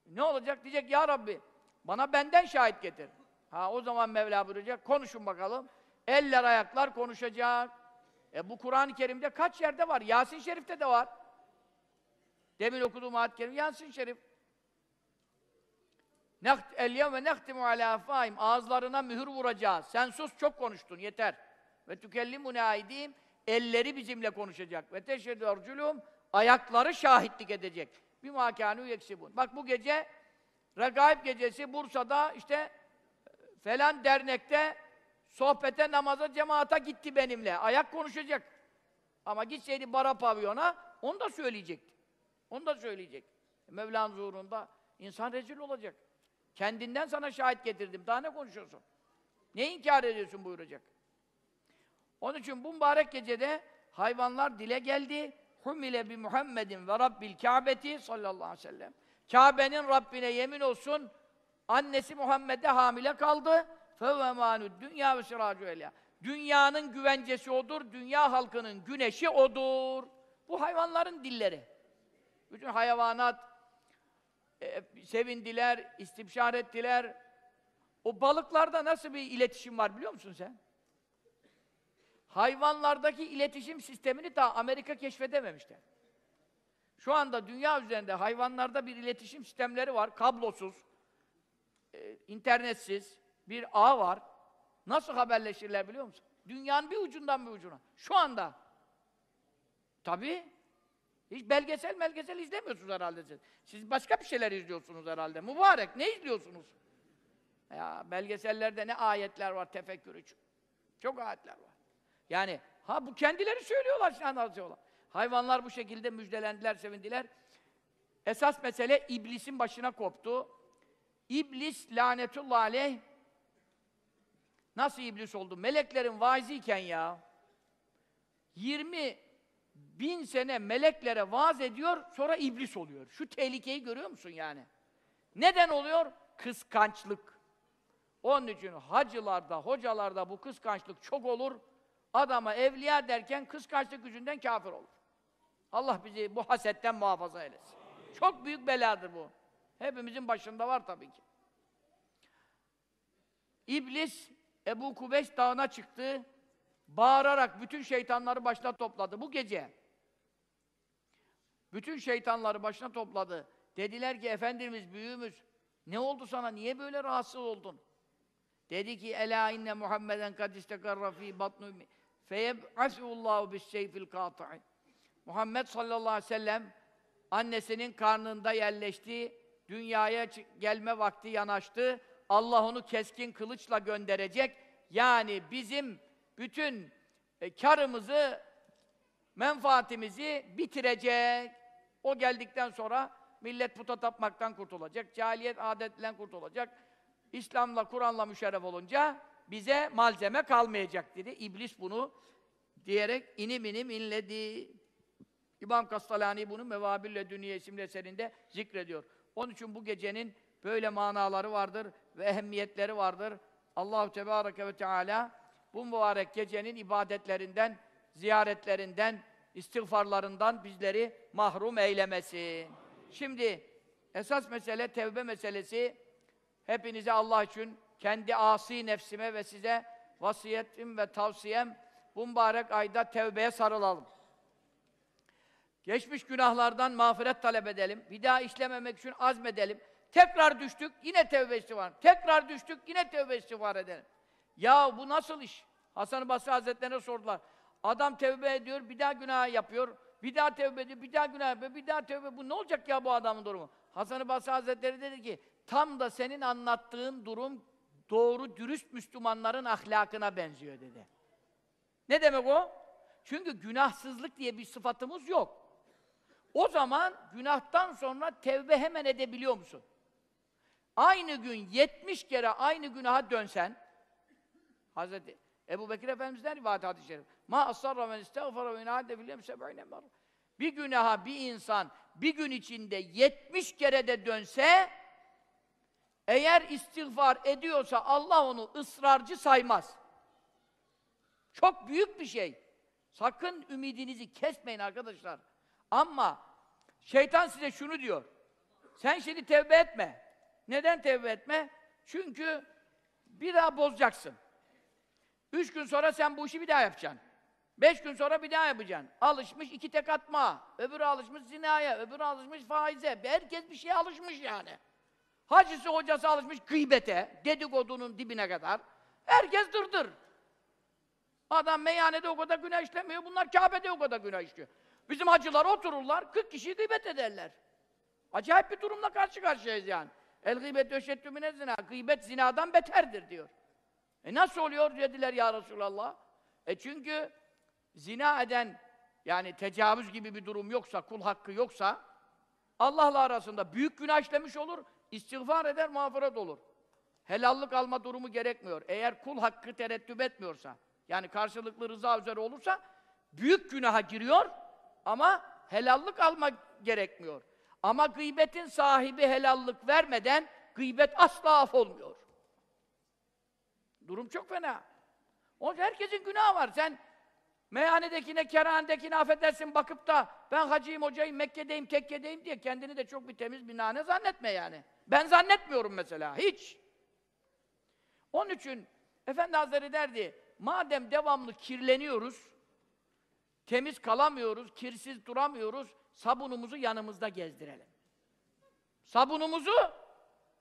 Ne olacak? Diyecek ya Rabbi, bana benden şahit getir. Ha o zaman Mevla buyuracak, konuşun bakalım. Eller ayaklar konuşacak. E bu Kur'an-ı Kerim'de kaç yerde var? Yasin Şerif'te de var. Demin okuduğum ayet-i kerim Yasin Şerif. El yevme nehtimu ala ağızlarına mühür vuracağız. Sen sus çok konuştun yeter. Ve tükellimune aydihim elleri bizimle konuşacak. Ve teşhedü erculum ayakları şahitlik edecek. Bir makânû yeksibun. Bak bu gece Regaib gecesi Bursa'da işte falan dernekte sohbete, namaza, cemaata gitti benimle. Ayak konuşacak. Ama gitseydi bara pavyona onu da söyleyecekti. Onu da söyleyecek. Mevla'nın zuhurunda insan rezil olacak. Kendinden sana şahit getirdim. Daha ne konuşuyorsun? Ne inkar ediyorsun buyuracak. Onun için bu mübarek gecede hayvanlar dile geldi. Humile bi Muhammedin ve Rabbil Kâbeti sallallahu aleyhi ve sellem. Kabe'nin Rabbine yemin olsun annesi Muhammed'e hamile kaldı. Fevvemânud dünya ve sirâcu Dünyanın güvencesi odur, dünya halkının güneşi odur. Bu hayvanların dilleri. Bütün hayvanat e, sevindiler, istibşar ettiler. O balıklarda nasıl bir iletişim var biliyor musun sen? Hayvanlardaki iletişim sistemini daha Amerika keşfedememişler. Şu anda dünya üzerinde hayvanlarda bir iletişim sistemleri var, kablosuz, e, internetsiz bir ağ var. Nasıl haberleşirler biliyor musun? Dünyanın bir ucundan bir ucuna. Şu anda. Tabii. Hiç belgesel belgesel izlemiyorsunuz herhalde siz. Siz başka bir şeyler izliyorsunuz herhalde. Mübarek, ne izliyorsunuz? Ya belgesellerde ne ayetler var tefekkür için. Çok ayetler var. Yani ha bu kendileri söylüyorlar anlatıyorlar. Hayvanlar bu şekilde müjdelendiler, sevindiler. Esas mesele iblisin başına koptu. İblis lanetullah aleyh nasıl iblis oldu? Meleklerin vaiziyken ya 20 bin sene meleklere vaaz ediyor, sonra iblis oluyor. Şu tehlikeyi görüyor musun yani? Neden oluyor? Kıskançlık. Onun için hacılarda, hocalarda bu kıskançlık çok olur. Adama evliya derken kıskançlık yüzünden kafir olur. Allah bizi bu hasetten muhafaza eylesin. Çok büyük beladır bu. Hepimizin başında var tabii ki. İblis Ebu Kubeş dağına çıktı. Bağırarak bütün şeytanları başına topladı bu gece. Bütün şeytanları başına topladı. Dediler ki Efendimiz büyüğümüz ne oldu sana? Niye böyle rahatsız oldun? Dedi ki ela inne Muhammeden kad istekarra fi batnu feyeb'asullahu bis seyfil kati'i. Muhammed sallallahu aleyhi ve sellem annesinin karnında yerleşti. Dünyaya gelme vakti yanaştı. Allah onu keskin kılıçla gönderecek. Yani bizim bütün e, karımızı, menfaatimizi bitirecek. O geldikten sonra millet puta tapmaktan kurtulacak, cahiliyet adetle kurtulacak. İslam'la, Kur'an'la müşerref olunca bize malzeme kalmayacak dedi. İblis bunu diyerek inim inim inledi. İmam Kastalani bunu Mevabille Dünya isimli eserinde zikrediyor. Onun için bu gecenin böyle manaları vardır ve ehemmiyetleri vardır. Allahu Tebareke ve Teala bu mübarek gecenin ibadetlerinden, ziyaretlerinden, istiğfarlarından bizleri mahrum eylemesin. Şimdi esas mesele tevbe meselesi. Hepinize Allah için kendi asi nefsime ve size vasiyetim ve tavsiyem bu mübarek ayda tevbeye sarılalım. Geçmiş günahlardan mağfiret talep edelim. Bir daha işlememek için azmedelim. Tekrar düştük, yine tevbe istiğfar. Tekrar düştük, yine tevbe istiğfar edelim. Ya bu nasıl iş? Hasan-ı Basri Hazretlerine sordular. Adam tevbe ediyor, bir daha günah yapıyor. Bir daha tevbe ediyor, bir daha günah yapıyor, bir daha tevbe. Bu ne olacak ya bu adamın durumu? Hasan-ı Basri Hazretleri dedi ki, tam da senin anlattığın durum doğru, dürüst Müslümanların ahlakına benziyor dedi. Ne demek o? Çünkü günahsızlık diye bir sıfatımız yok. O zaman günahtan sonra tevbe hemen edebiliyor musun? Aynı gün 70 kere aynı günaha dönsen Hazreti Ebu Bekir Efendimiz'den rivayet hadis-i şerif. Ma asarra men istağfara ve inade billem seb'ine. Bir günaha bir insan bir gün içinde 70 kere de dönse eğer istiğfar ediyorsa Allah onu ısrarcı saymaz. Çok büyük bir şey. Sakın ümidinizi kesmeyin arkadaşlar. Ama şeytan size şunu diyor. Sen şimdi tevbe etme. Neden tevbe etme? Çünkü bir daha bozacaksın. Üç gün sonra sen bu işi bir daha yapacaksın. Beş gün sonra bir daha yapacaksın. Alışmış iki tek atma. Öbürü alışmış zinaya, öbürü alışmış faize. Herkes bir şeye alışmış yani. Hacısı hocası alışmış gıybete, dedikodunun dibine kadar. Herkes dırdır. Adam meyhanede o kadar günah işlemiyor, bunlar Kabe'de o kadar günah işliyor. Bizim hacılar otururlar, 40 kişi gıybet ederler. Acayip bir durumla karşı karşıyayız yani. El gıybet döşettü mine zina. Gıybet zinadan beterdir diyor. E nasıl oluyor dediler ya Resulallah. E çünkü zina eden yani tecavüz gibi bir durum yoksa, kul hakkı yoksa Allah'la arasında büyük günah işlemiş olur, istiğfar eder, mağfiret olur. Helallik alma durumu gerekmiyor. Eğer kul hakkı tereddüt etmiyorsa, yani karşılıklı rıza üzere olursa büyük günaha giriyor ama helallik alma gerekmiyor. Ama gıybetin sahibi helallik vermeden gıybet asla af olmuyor. Durum çok fena. Onun herkesin günahı var. Sen meyhanedekine, kerhanedekine affedersin bakıp da ben hacıyım, hocayım, Mekke'deyim, tekkedeyim diye kendini de çok bir temiz bir nane zannetme yani. Ben zannetmiyorum mesela, hiç. Onun için Efendi Hazretleri derdi, madem devamlı kirleniyoruz, temiz kalamıyoruz, kirsiz duramıyoruz, sabunumuzu yanımızda gezdirelim. Sabunumuzu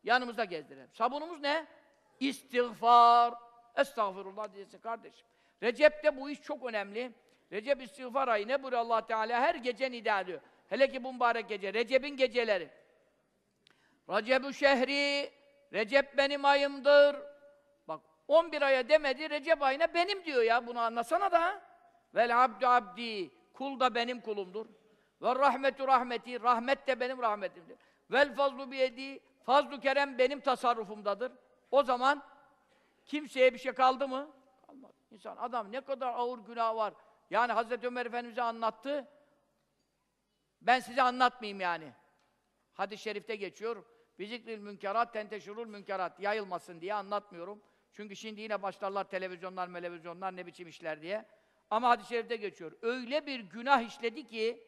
yanımızda gezdirelim. Sabunumuz ne? İstiğfar. Estağfurullah diyesin kardeşim. Recep'te bu iş çok önemli. Recep istiğfar ayı ne buyuruyor allah Teala? Her gece nida ediyor. Hele ki bu mübarek gece, Recep'in geceleri. Recep-ü şehri, Recep benim ayımdır. Bak 11 aya demedi, Recep ayına benim diyor ya, bunu anlasana da. Vel abdu abdi, kul da benim kulumdur. Ve rahmetu rahmeti, rahmet de benim rahmetimdir. Vel fazlu biyedi, fazlu kerem benim tasarrufumdadır. O zaman kimseye bir şey kaldı mı? Kalmadı. İnsan, adam ne kadar ağır günah var. Yani Hazreti Ömer Efendimiz'e anlattı. Ben size anlatmayayım yani. Hadis-i şerifte geçiyor. Bizikril münkerat tenteşurul münkerat yayılmasın diye anlatmıyorum. Çünkü şimdi yine başlarlar televizyonlar, televizyonlar ne biçim işler diye. Ama hadis-i şerifte geçiyor. Öyle bir günah işledi ki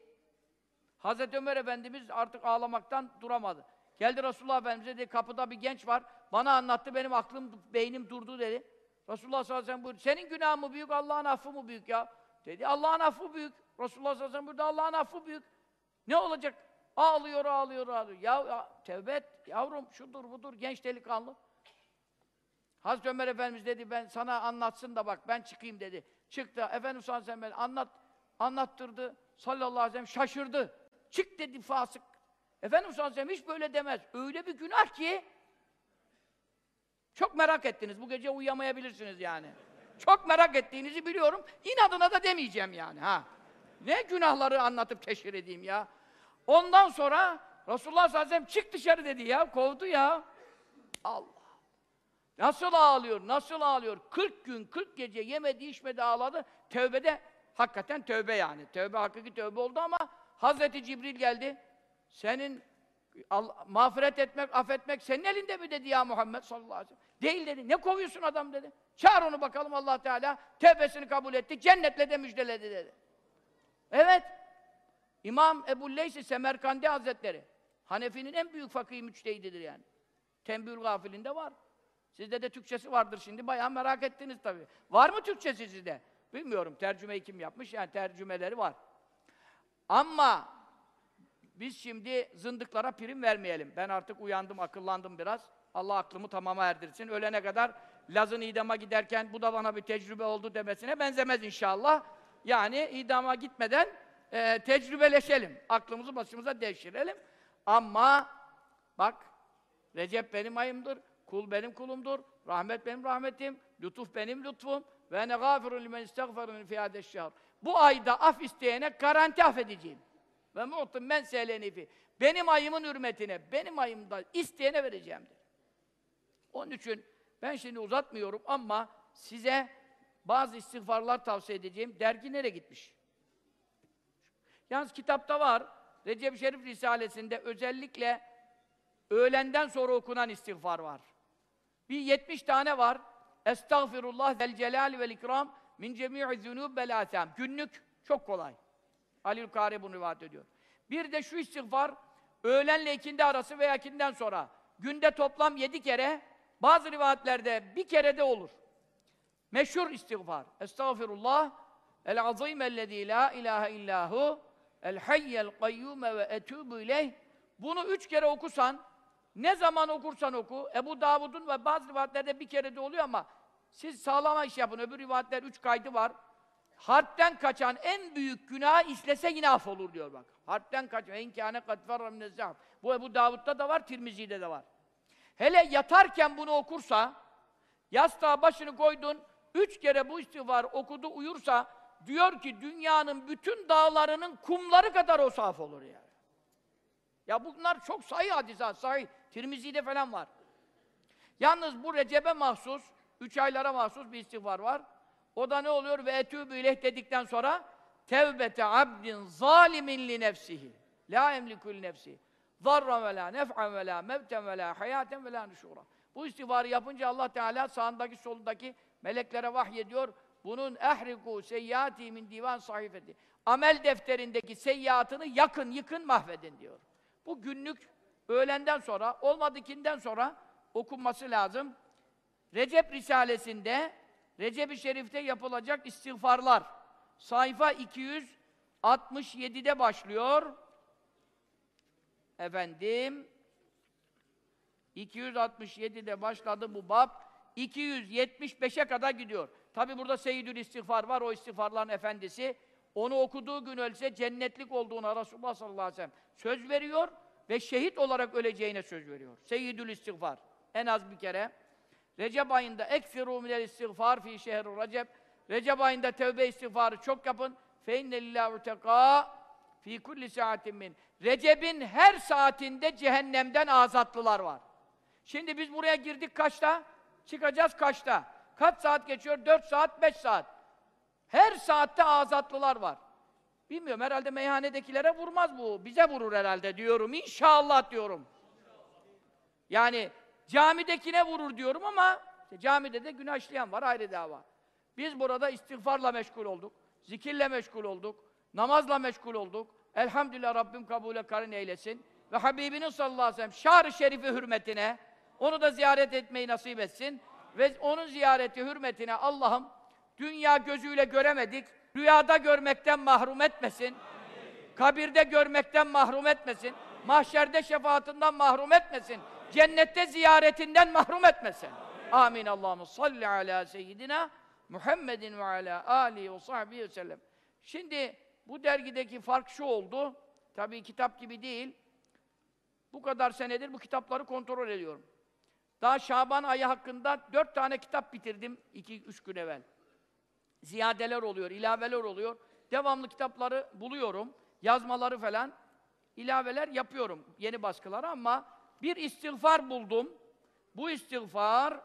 Hazreti Ömer Efendimiz artık ağlamaktan duramadı. Geldi Resulullah Efendimiz'e dedi, kapıda bir genç var. Bana anlattı, benim aklım, beynim durdu dedi. Resulullah sallallahu aleyhi ve sellem buyurdu. Senin günahın mı büyük, Allah'ın affı mı büyük ya? Dedi, Allah'ın affı büyük. Resulullah sallallahu aleyhi ve sellem buyurdu, Allah'ın affı büyük. Ne olacak? Ağlıyor, ağlıyor, ağlıyor. Ya, ya tevbe et, yavrum, şudur budur, genç delikanlı. Hazreti Ömer Efendimiz dedi, ben sana anlatsın da bak, ben çıkayım dedi. Çıktı, Efendimiz sallallahu aleyhi ve sellem anlat, anlattırdı. Sallallahu aleyhi ve sellem şaşırdı. Çık dedi fasık. Efendimiz sallallahu aleyhi ve sellem hiç böyle demez. Öyle bir günah ki çok merak ettiniz. Bu gece uyuyamayabilirsiniz yani. Çok merak ettiğinizi biliyorum. İnadına da demeyeceğim yani ha. Ne günahları anlatıp teşhir edeyim ya. Ondan sonra Resulullah sallallahu aleyhi ve sellem çık dışarı dedi ya. Kovdu ya. Allah. Nasıl ağlıyor, nasıl ağlıyor? 40 gün, 40 gece yemedi, içmedi, ağladı. Tövbede, hakikaten tövbe yani. Tövbe hakiki tövbe oldu ama Hazreti Cibril geldi. Senin Mağfiret etmek, affetmek senin elinde mi dedi ya Muhammed sallallahu aleyhi ve sellem. Değil dedi. Ne kovuyorsun adam dedi. Çağır onu bakalım Allah Teala tevbesini kabul etti. Cennetle de müjdeledi dedi. Evet. İmam Ebu Leysi Semerkandi Hazretleri. Hanefi'nin en büyük fakih müçtehididir yani. Tembül gafilinde var. Sizde de Türkçesi vardır şimdi. Bayağı merak ettiniz tabii. Var mı Türkçesi sizde? Bilmiyorum. Tercümeyi kim yapmış? Yani tercümeleri var. Ama biz şimdi zındıklara prim vermeyelim. Ben artık uyandım, akıllandım biraz. Allah aklımı tamama erdirsin. Ölene kadar Laz'ın idama giderken bu da bana bir tecrübe oldu demesine benzemez inşallah. Yani idama gitmeden e, tecrübeleşelim. Aklımızı başımıza devşirelim. Ama bak Recep benim ayımdır, kul benim kulumdur, rahmet benim rahmetim, lütuf benim lütfum ve ne gâfirun limen istagferun fi. Bu ayda af isteyene garanti affedeceğim. Ve mu'tum men sehleni fi. Benim ayımın hürmetine, benim ayımda isteyene vereceğim dedi. Onun için ben şimdi uzatmıyorum ama size bazı istiğfarlar tavsiye edeceğim. Dergi nereye gitmiş? Yalnız kitapta var. Recep Şerif Risalesi'nde özellikle öğlenden sonra okunan istiğfar var. Bir 70 tane var. Estağfirullah zel celali vel ikram min cemi'i zunub vel asam. Günlük çok kolay. Halil Kari bunu rivayet ediyor. Bir de şu istiğfar öğlenle ikindi arası veya ikinden sonra günde toplam yedi kere bazı rivayetlerde bir kere de olur. Meşhur istiğfar. Estağfirullah el azim ellezî la ilahe illahu el hayyel kayyume ve etûbü ileyh bunu üç kere okusan ne zaman okursan oku Ebu Davud'un ve bazı rivayetlerde bir kere de oluyor ama siz sağlama iş yapın. Öbür rivayetler üç kaydı var. Harpten kaçan en büyük günah işlese yine af olur diyor bak. Harpten kaçan. enkâne kad ferra minezzâh. Bu Ebu Davud'da da var, Tirmizi'de de var. Hele yatarken bunu okursa, yastığa başını koydun, üç kere bu istiğfar okudu, uyursa, diyor ki dünyanın bütün dağlarının kumları kadar o saf olur yani. Ya bunlar çok sahih hadisat, sahih. Tirmizi'de falan var. Yalnız bu Recep'e mahsus, üç aylara mahsus bir istiğfar var. O da ne oluyor? Ve etûbü ileyh dedikten sonra tevbete abdin zalimin li nefsihi. La emliku li nefsihi. Zarra ve la nef'en ve la mevten ve la hayaten ve la nuşura. Bu istiğfarı yapınca Allah Teala sağındaki solundaki meleklere vahyediyor. Bunun ehriku seyyati min divan sahifeti. Amel defterindeki seyyiatını yakın, yıkın, mahvedin diyor. Bu günlük öğlenden sonra, olmadıkinden sonra okunması lazım. Recep Risalesi'nde Recep-i Şerif'te yapılacak istiğfarlar. Sayfa 267'de başlıyor. Efendim 267'de başladı bu bab. 275'e kadar gidiyor. Tabi burada Seyyidül İstiğfar var, o istiğfarların efendisi. Onu okuduğu gün ölse cennetlik olduğuna Resulullah sallallahu aleyhi ve sellem söz veriyor ve şehit olarak öleceğine söz veriyor. Seyyidül İstiğfar. En az bir kere. Recep ayında ekfiru minel istiğfar fi şehri Recep. Recep ayında tevbe istiğfarı çok yapın. Fe inne lillahi teka fi kulli saatin min. Recep'in her saatinde cehennemden azatlılar var. Şimdi biz buraya girdik kaçta? Çıkacağız kaçta? Kaç saat geçiyor? 4 saat, 5 saat. Her saatte azatlılar var. Bilmiyorum herhalde meyhanedekilere vurmaz bu. Bize vurur herhalde diyorum. İnşallah diyorum. Yani camidekine vurur diyorum ama işte camide de günah işleyen var ayrı dava. Biz burada istiğfarla meşgul olduk. Zikirle meşgul olduk. Namazla meşgul olduk. Elhamdülillah Rabbim kabule karin eylesin. Ve Habibinin sallallahu aleyhi ve sellem şar-ı şerifi hürmetine onu da ziyaret etmeyi nasip etsin. Ve onun ziyareti hürmetine Allah'ım dünya gözüyle göremedik. Rüyada görmekten mahrum etmesin. Kabirde görmekten mahrum etmesin. Mahşerde şefaatinden mahrum etmesin. Cennette ziyaretinden mahrum etmesin. Amin. Allah'ım salli ala seyyidina Muhammedin ve ala alihi ve sahbihi ve sellem. Şimdi bu dergideki fark şu oldu. Tabii kitap gibi değil. Bu kadar senedir bu kitapları kontrol ediyorum. Daha Şaban ayı hakkında dört tane kitap bitirdim iki, üç gün evvel. Ziyadeler oluyor, ilaveler oluyor. Devamlı kitapları buluyorum, yazmaları falan, ilaveler yapıyorum, yeni baskıları ama bir istiğfar buldum. Bu istiğfar,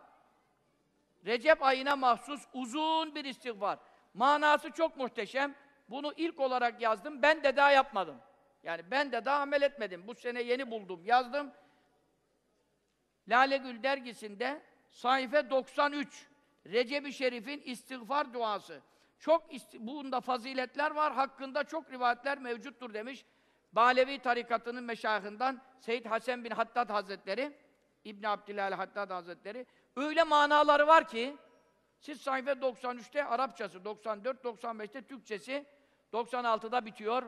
Recep ayına mahsus uzun bir istiğfar. Manası çok muhteşem. Bunu ilk olarak yazdım, ben de daha yapmadım. Yani ben de daha amel etmedim. Bu sene yeni buldum, yazdım. Lale Gül dergisinde sayfa 93 Recep-i Şerif'in istiğfar duası. Çok isti- bunda faziletler var, hakkında çok rivayetler mevcuttur demiş. Balevi tarikatının meşayihinden Seyyid Hasan bin Hattat Hazretleri, İbn Abdilal Hattat Hazretleri öyle manaları var ki siz sayfa 93'te Arapçası, 94 95'te Türkçesi, 96'da bitiyor.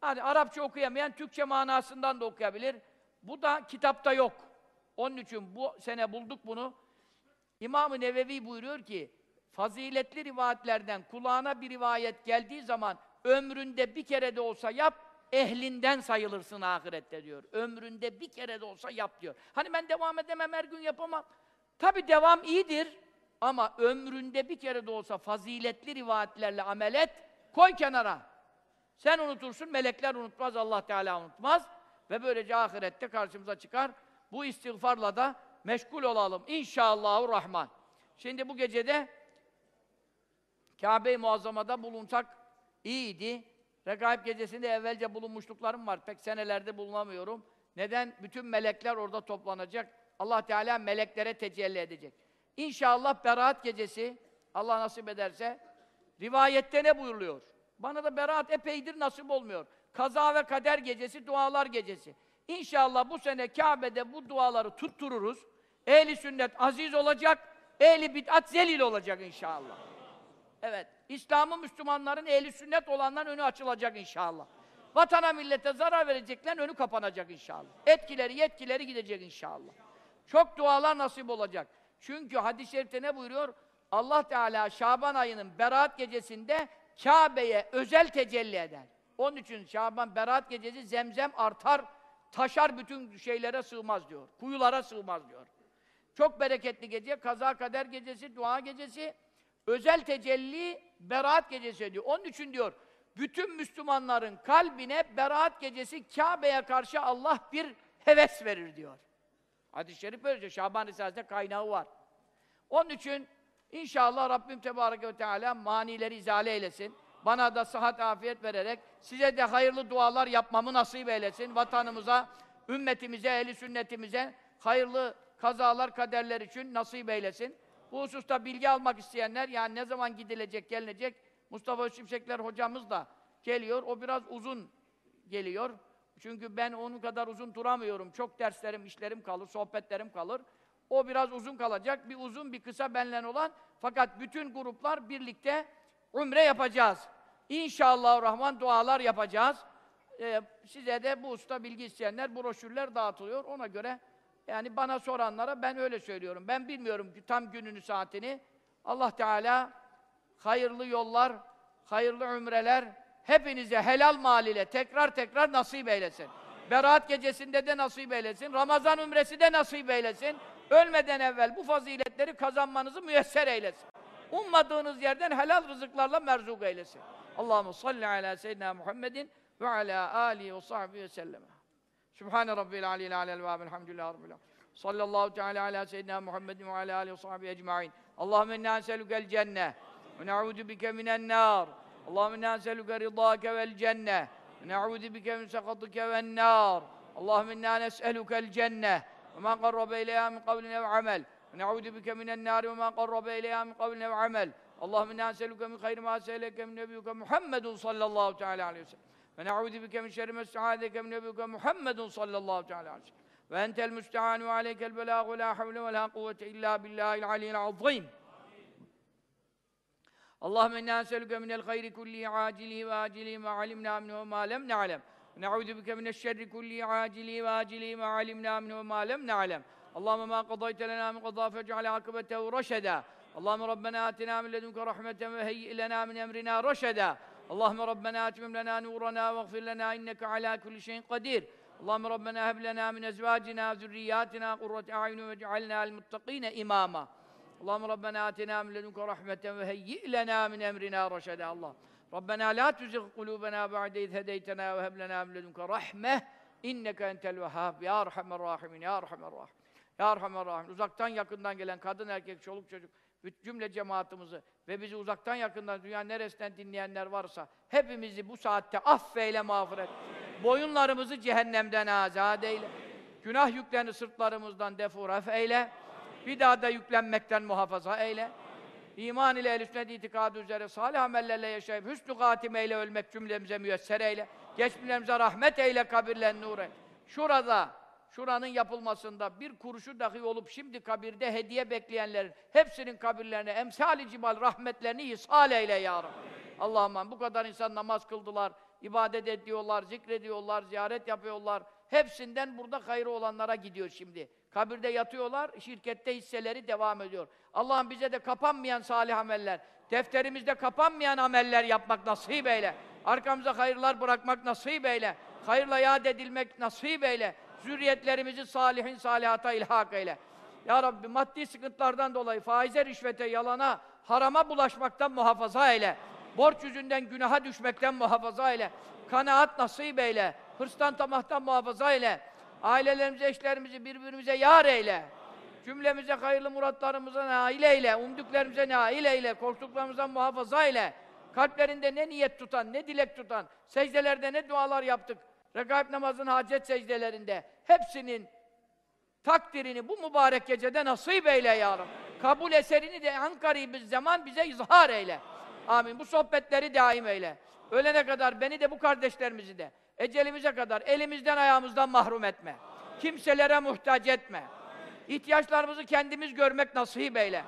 Hani Arapça okuyamayan Türkçe manasından da okuyabilir. Bu da kitapta yok. Onun için bu sene bulduk bunu. İmam-ı Nevevi buyuruyor ki, faziletli rivayetlerden kulağına bir rivayet geldiği zaman ömründe bir kere de olsa yap, ehlinden sayılırsın ahirette diyor. Ömründe bir kere de olsa yap diyor. Hani ben devam edemem, her gün yapamam. Tabi devam iyidir ama ömründe bir kere de olsa faziletli rivayetlerle amel et, koy kenara. Sen unutursun, melekler unutmaz, Allah Teala unutmaz. Ve böylece ahirette karşımıza çıkar. Bu istiğfarla da meşgul olalım. İnşallahü Rahman. Şimdi bu gecede Kabe-i Muazzama'da bulunsak iyiydi. Regaib gecesinde evvelce bulunmuşluklarım var. Pek senelerde bulunamıyorum. Neden? Bütün melekler orada toplanacak. Allah Teala meleklere tecelli edecek. İnşallah Berat gecesi, Allah nasip ederse, rivayette ne buyuruluyor? Bana da Berat epeydir nasip olmuyor. Kaza ve kader gecesi, dualar gecesi. İnşallah bu sene Kabe'de bu duaları tuttururuz. Ehli sünnet aziz olacak, ehli bid'at zelil olacak inşallah. Evet, İslam'ın Müslümanların ehli sünnet olanların önü açılacak inşallah. Vatana millete zarar vereceklerin önü kapanacak inşallah. Etkileri, yetkileri gidecek inşallah. Çok dualar nasip olacak. Çünkü hadis-i şerifte ne buyuruyor? Allah Teala Şaban ayının Berat gecesinde Kabe'ye özel tecelli eder. Onun için Şaban Berat gecesi zemzem artar, taşar bütün şeylere sığmaz diyor. Kuyulara sığmaz diyor. Çok bereketli gece, kaza kader gecesi, dua gecesi, özel tecelli Berat gecesi diyor. Onun için diyor, bütün Müslümanların kalbine Berat gecesi Kabe'ye karşı Allah bir heves verir diyor. Hadis-i şerif böylece Şaban Risalesi'nde kaynağı var. Onun için inşallah Rabbim Tebareke ve Teala manileri izale eylesin. Bana da sıhhat afiyet vererek size de hayırlı dualar yapmamı nasip eylesin. Vatanımıza, ümmetimize, ehli sünnetimize hayırlı kazalar, kaderler için nasip eylesin. Bu hususta bilgi almak isteyenler, yani ne zaman gidilecek, gelinecek, Mustafa Şimşekler hocamız da geliyor. O biraz uzun geliyor. Çünkü ben onun kadar uzun duramıyorum. Çok derslerim, işlerim kalır, sohbetlerim kalır. O biraz uzun kalacak. Bir uzun, bir kısa benle olan. Fakat bütün gruplar birlikte umre yapacağız. İnşallah Rahman dualar yapacağız. Ee, size de bu usta bilgi isteyenler, broşürler dağıtılıyor. Ona göre yani bana soranlara ben öyle söylüyorum. Ben bilmiyorum tam gününü, saatini. Allah Teala hayırlı yollar, hayırlı ümreler, hepinize helal mal ile tekrar tekrar nasip eylesin. Berat gecesinde de nasip eylesin. Ramazan ümresi de nasip eylesin. Ölmeden evvel bu faziletleri kazanmanızı müyesser eylesin. Ummadığınız yerden helal rızıklarla merzuk eylesin. Allahumme salli ala seyyidina Muhammedin ve ala alihi ve sahbihi ve sellem. Sübhane rabbil aliyil alel ve elhamdülillahi rabbil alemin. Sallallahu teala ala seyyidina Muhammedin ve ala alihi ve sahbihi ecmaîn. Allahümme inna neselükel cenne ve na'udu bike minen nar. Allahümme inna neselüke rıdâke vel cenne ve na'udu bike min sekatike ven nar. Allahümme inna nes'elukel cenne ve ma qarrabe ileyha min kavline ve amel. Ve na'udu bike minen nar ve ma qarrabe ileyha min kavline ve amel. Allahümme inna neselüke min hayri ma seyleke min nebiyuke Muhammedun sallallahu teala aleyhi ve sellem. Ma ista'adeke min nebiyuke Muhammedun sallallahu teala aleyhi ve sellem. Ve entel müstehan ve aleykel belâhu ve la havle ve la kuvvete illa billahil aliyyil azîm. اللهم إنا نسألك من الخير كله عاجله وآجله ما علمنا منه وما لم نعلم ونعوذ بك من الشر كله عاجله وآجله ما علمنا منه وما لم نعلم اللهم ما قضيت لنا من قضاء فاجعل عاقبته رشدا اللهم ربنا آتنا من لدنك رحمة وهيئ لنا من أمرنا رشدا Allahümme Rabbena atimim lena nurana ve gfir lena inneke ala kulli şeyin kadir. Allahümme Rabbena heb lena min ezvacina zürriyatina kurrate a'yunu ve cealna al muttakine imama. Allahümme Rabbena atina min ledunke rahmeten ve heyyi lena min emrina reşede Allah. Rabbena la tuzigh kulubena ba'de iz hedeytena ve heb lena min ledunke rahmeh. İnneke entel vehhab. Ya Erhamer Rahimin, Ya Erhamer Rahim. Ya Erhamer Rahim. Uzaktan yakından gelen kadın, erkek, çoluk, çocuk cümle cemaatimizi ve bizi uzaktan yakından dünya neresinden dinleyenler varsa hepimizi bu saatte affeyle mağfiret. Boyunlarımızı cehennemden azad eyle. Günah yüklerini sırtlarımızdan defuraf eyle. Bir daha da yüklenmekten muhafaza eyle. İman ile el sünnet itikadı üzere salih amellerle yaşayıp hüsnü hatimeyle ölmek cümlemize müyesser eyle. Geçmişlerimize rahmet eyle, kabirlen nur eyle. Şurada, şuranın yapılmasında bir kuruşu dahi olup şimdi kabirde hediye bekleyenlerin hepsinin kabirlerine emsali cimal rahmetlerini ihsal eyle ya Rabbi. Bu kadar insan namaz kıldılar, ibadet ediyorlar, zikrediyorlar, ziyaret yapıyorlar. Hepsinden burada hayrı olanlara gidiyor şimdi. Kabirde yatıyorlar, şirkette hisseleri devam ediyor. Allah'ım bize de kapanmayan salih ameller, defterimizde kapanmayan ameller yapmak nasip eyle. Arkamıza hayırlar bırakmak nasip eyle. Hayırla yad edilmek nasip eyle. Zürriyetlerimizi salihin salihata ilhak eyle. Ya Rabbi maddi sıkıntılardan dolayı faize, rişvete, yalana, harama bulaşmaktan muhafaza eyle. Borç yüzünden günaha düşmekten muhafaza eyle. Kanaat nasip eyle. Hırstan tamahtan muhafaza eyle. Ailelerimizi, eşlerimizi birbirimize yar eyle. Cümlemize hayırlı muratlarımıza nail eyle. Umduklarımıza nail eyle. Korktuklarımızdan muhafaza eyle. Kalplerinde ne niyet tutan, ne dilek tutan, secdelerde ne dualar yaptık. Regaib namazın hacet secdelerinde. Hepsinin takdirini bu mübarek gecede nasip eyle ya Rabbi. Kabul eserini de Ankara'yı bir zaman bize izhar eyle. Amin. Bu sohbetleri daim eyle. Ölene kadar beni de bu kardeşlerimizi de ecelimize kadar elimizden ayağımızdan mahrum etme. Kimselere muhtaç etme. İhtiyaçlarımızı kendimiz görmek nasip eyle.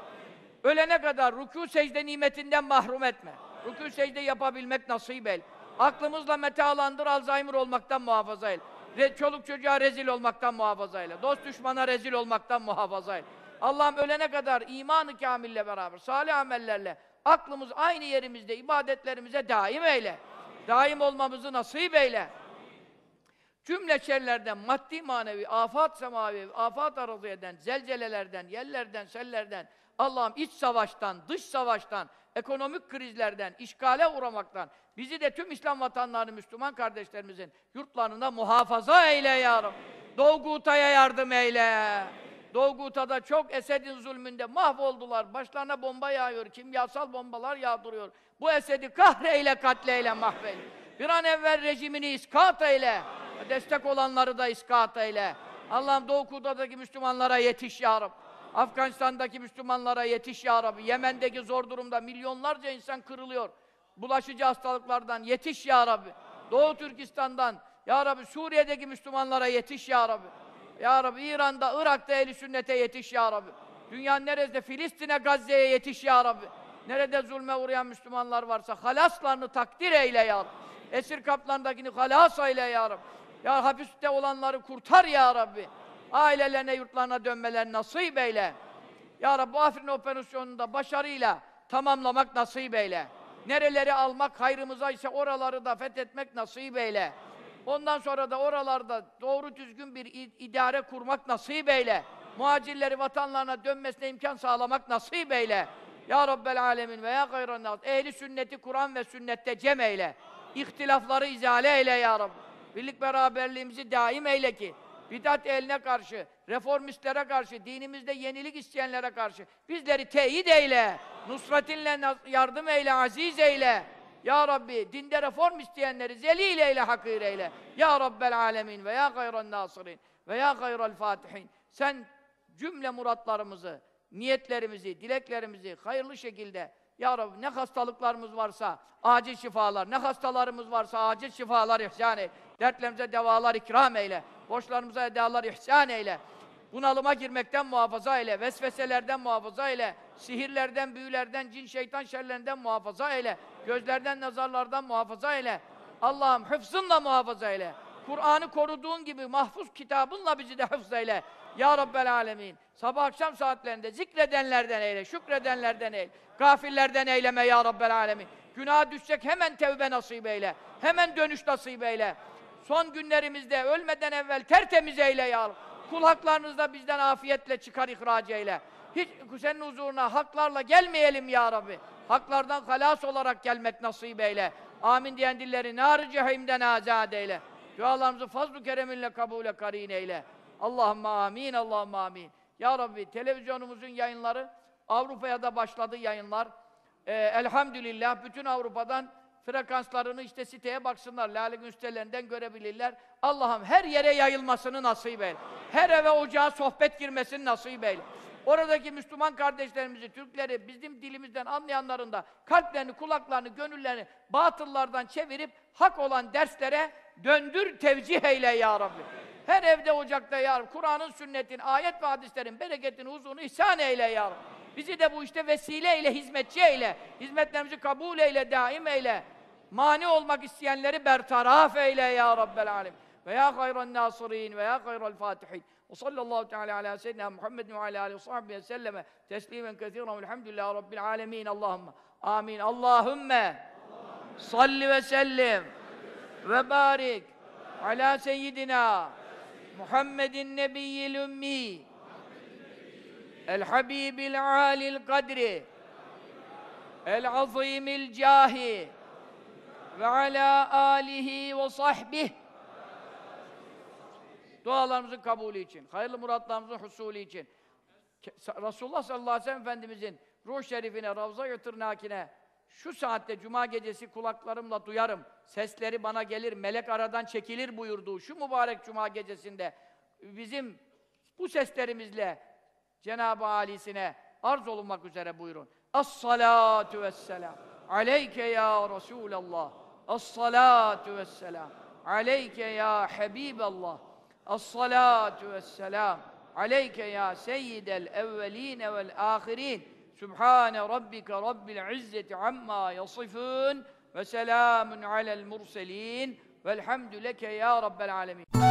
Ölene kadar rükû secde nimetinden mahrum etme. Rükû secde yapabilmek nasip eyle. Aklımızla metalandır, Alzheimer olmaktan muhafaza eyle. Re çoluk çocuğa rezil olmaktan muhafaza eyle. Dost düşmana rezil olmaktan muhafaza eyle. Allah'ım ölene kadar imanı kamille beraber, salih amellerle, aklımız aynı yerimizde, ibadetlerimize daim eyle. Daim olmamızı nasip eyle. Cümle şerlerden, maddi manevi, afat semavi, afat araziyeden, zelzelelerden, yerlerden, sellerden, Allah'ım iç savaştan, dış savaştan, ekonomik krizlerden, işgale uğramaktan, bizi de tüm İslam vatanlarını, Müslüman kardeşlerimizin yurtlarında muhafaza eyle ya Rabbi. Doğu Guta'ya yardım eyle. Doğu Guta'da çok Esed'in zulmünde mahvoldular. Başlarına bomba yağıyor, kimyasal bombalar yağdırıyor. Bu Esed'i kahreyle, katleyle, mahveyle. Bir an evvel rejimini iskat eyle. Destek olanları da iskat eyle. Allah'ım Doğu Kuda'daki Müslümanlara yetiş ya Rabbi. Afganistan'daki Müslümanlara yetiş ya Rabbi. Yemen'deki zor durumda milyonlarca insan kırılıyor. Bulaşıcı hastalıklardan yetiş ya Rabbi. Doğu Türkistan'dan ya Rabbi Suriye'deki Müslümanlara yetiş ya Rabbi. Ya Rabbi İran'da, Irak'ta ehli sünnete yetiş ya Rabbi. Dünyanın neresinde Filistin'e, Gazze'ye yetiş ya Rabbi. Nerede zulme uğrayan Müslümanlar varsa halaslarını takdir eyle ya Rabbi. Esir kaplarındakini halas eyle ya Rabbi. Ya hapiste olanları kurtar ya Rabbi. Ailelerine, yurtlarına dönmeler nasip eyle. Ya Rabbi Afrin operasyonunda başarıyla tamamlamak nasip eyle. Nereleri almak hayrımıza ise oraları da fethetmek nasip eyle. Ondan sonra da oralarda doğru düzgün bir idare kurmak nasip eyle. Muhacirleri vatanlarına dönmesine imkan sağlamak nasip eyle. Ya Rabbel Alemin ve ya gayran. Ehli sünneti Kur'an ve sünnette cem eyle. İhtilafları izale eyle ya Rabbi. Birlik beraberliğimizi daim eyle ki bidat eline karşı, reformistlere karşı, dinimizde yenilik isteyenlere karşı bizleri teyit eyle. Nusretinle yardım eyle, aziz eyle. Ya Rabbi dinde reform isteyenleri zelil eyle, hakir eyle. Ya Rabbel alemin ve ya gayran nasirin ve ya gayral fatihin. Sen cümle muratlarımızı, niyetlerimizi, dileklerimizi hayırlı şekilde ya Rabbi ne hastalıklarımız varsa acil şifalar, ne hastalarımız varsa acil şifalar ihsan eyle. Dertlerimize devalar ikram eyle. Borçlarımıza edalar ihsan eyle. Bunalıma girmekten muhafaza eyle. Vesveselerden muhafaza eyle. Sihirlerden, büyülerden, cin, şeytan şerlerinden muhafaza eyle. Gözlerden, nazarlardan muhafaza eyle. Allah'ım hıfzınla muhafaza eyle. Kur'an'ı koruduğun gibi mahfuz kitabınla bizi de hıfz eyle. Ya Rabbel Alemin. Sabah akşam saatlerinde zikredenlerden eyle, şükredenlerden eyle. Gafillerden eyleme ya Rabbel Alemin. Günaha düşecek hemen tevbe nasip eyle. Hemen dönüş nasip eyle. Son günlerimizde ölmeden evvel tertemiz eyle ya Rabbi. Kul haklarınızda bizden afiyetle çıkar ihraç eyle. Hiç senin huzuruna haklarla gelmeyelim ya Rabbi. Haklardan halas olarak gelmek nasip eyle. Amin diyen dilleri nar-ı cehimden azad eyle. Dualarımızı fazl-ı kereminle kabule karin eyle. Allahümme amin, Allahümme amin. Ya Rabbi televizyonumuzun yayınları Avrupa'ya da başladı yayınlar. Ee, elhamdülillah bütün Avrupa'dan frekanslarını işte siteye baksınlar. Lale Gün sitelerinden görebilirler. Allah'ım her yere yayılmasını nasip eyle. Her eve ocağa sohbet girmesini nasip eyle. Oradaki Müslüman kardeşlerimizi, Türkleri, bizim dilimizden anlayanların da kalplerini, kulaklarını, gönüllerini batıllardan çevirip hak olan derslere döndür, tevcih eyle ya Rabbi. Her evde, ocakta ya. Kur'an'ın, sünnetin, ayet ve hadislerin bereketini, huzurunu ihsan eyle ya Rabbi. Bizi de bu işte vesile eyle, hizmetçi eyle. Hizmetlerimizi kabul eyle, daim eyle. Mani olmak isteyenleri bertaraf eyle ya Rabbel alem. Ve ya hayran nasirin ve ya hayral fatihin. Ve sallallahu teala ala seyyidina Muhammed ve ala alihi ve sahbihi ve selleme teslimen kethiren velhamdülillahi rabbil alemin. Allahümme. Amin. Allahümme salli ve sellim ve barik ala seyyidina Muhammedin nebiyyil ümmi el azimil cahi ve ala alihi ve sahbihi dualarımızın kabulü için, hayırlı muratlarımızın husulü için, Resulullah sallallahu aleyhi ve sellem Efendimizin ruh şerifine, ravza-i tırnakine şu saatte cuma gecesi kulaklarımla duyarım, sesleri bana gelir, melek aradan çekilir buyurduğu şu mübarek cuma gecesinde bizim bu seslerimizle Cenab-ı Âlisine arz olunmak üzere buyurun. Es-salatu vesselam. Aleyke ya Resulallah. Es-salatu vesselam. Aleyke ya Habiballah. Es-salatu vesselam. Aleyke ya seyyidel evveline vel ahirin. Sübhane rabbike rabbil izzeti amma yasifun ve selamun alel murselin velhamdü leke ya rabbel alemin.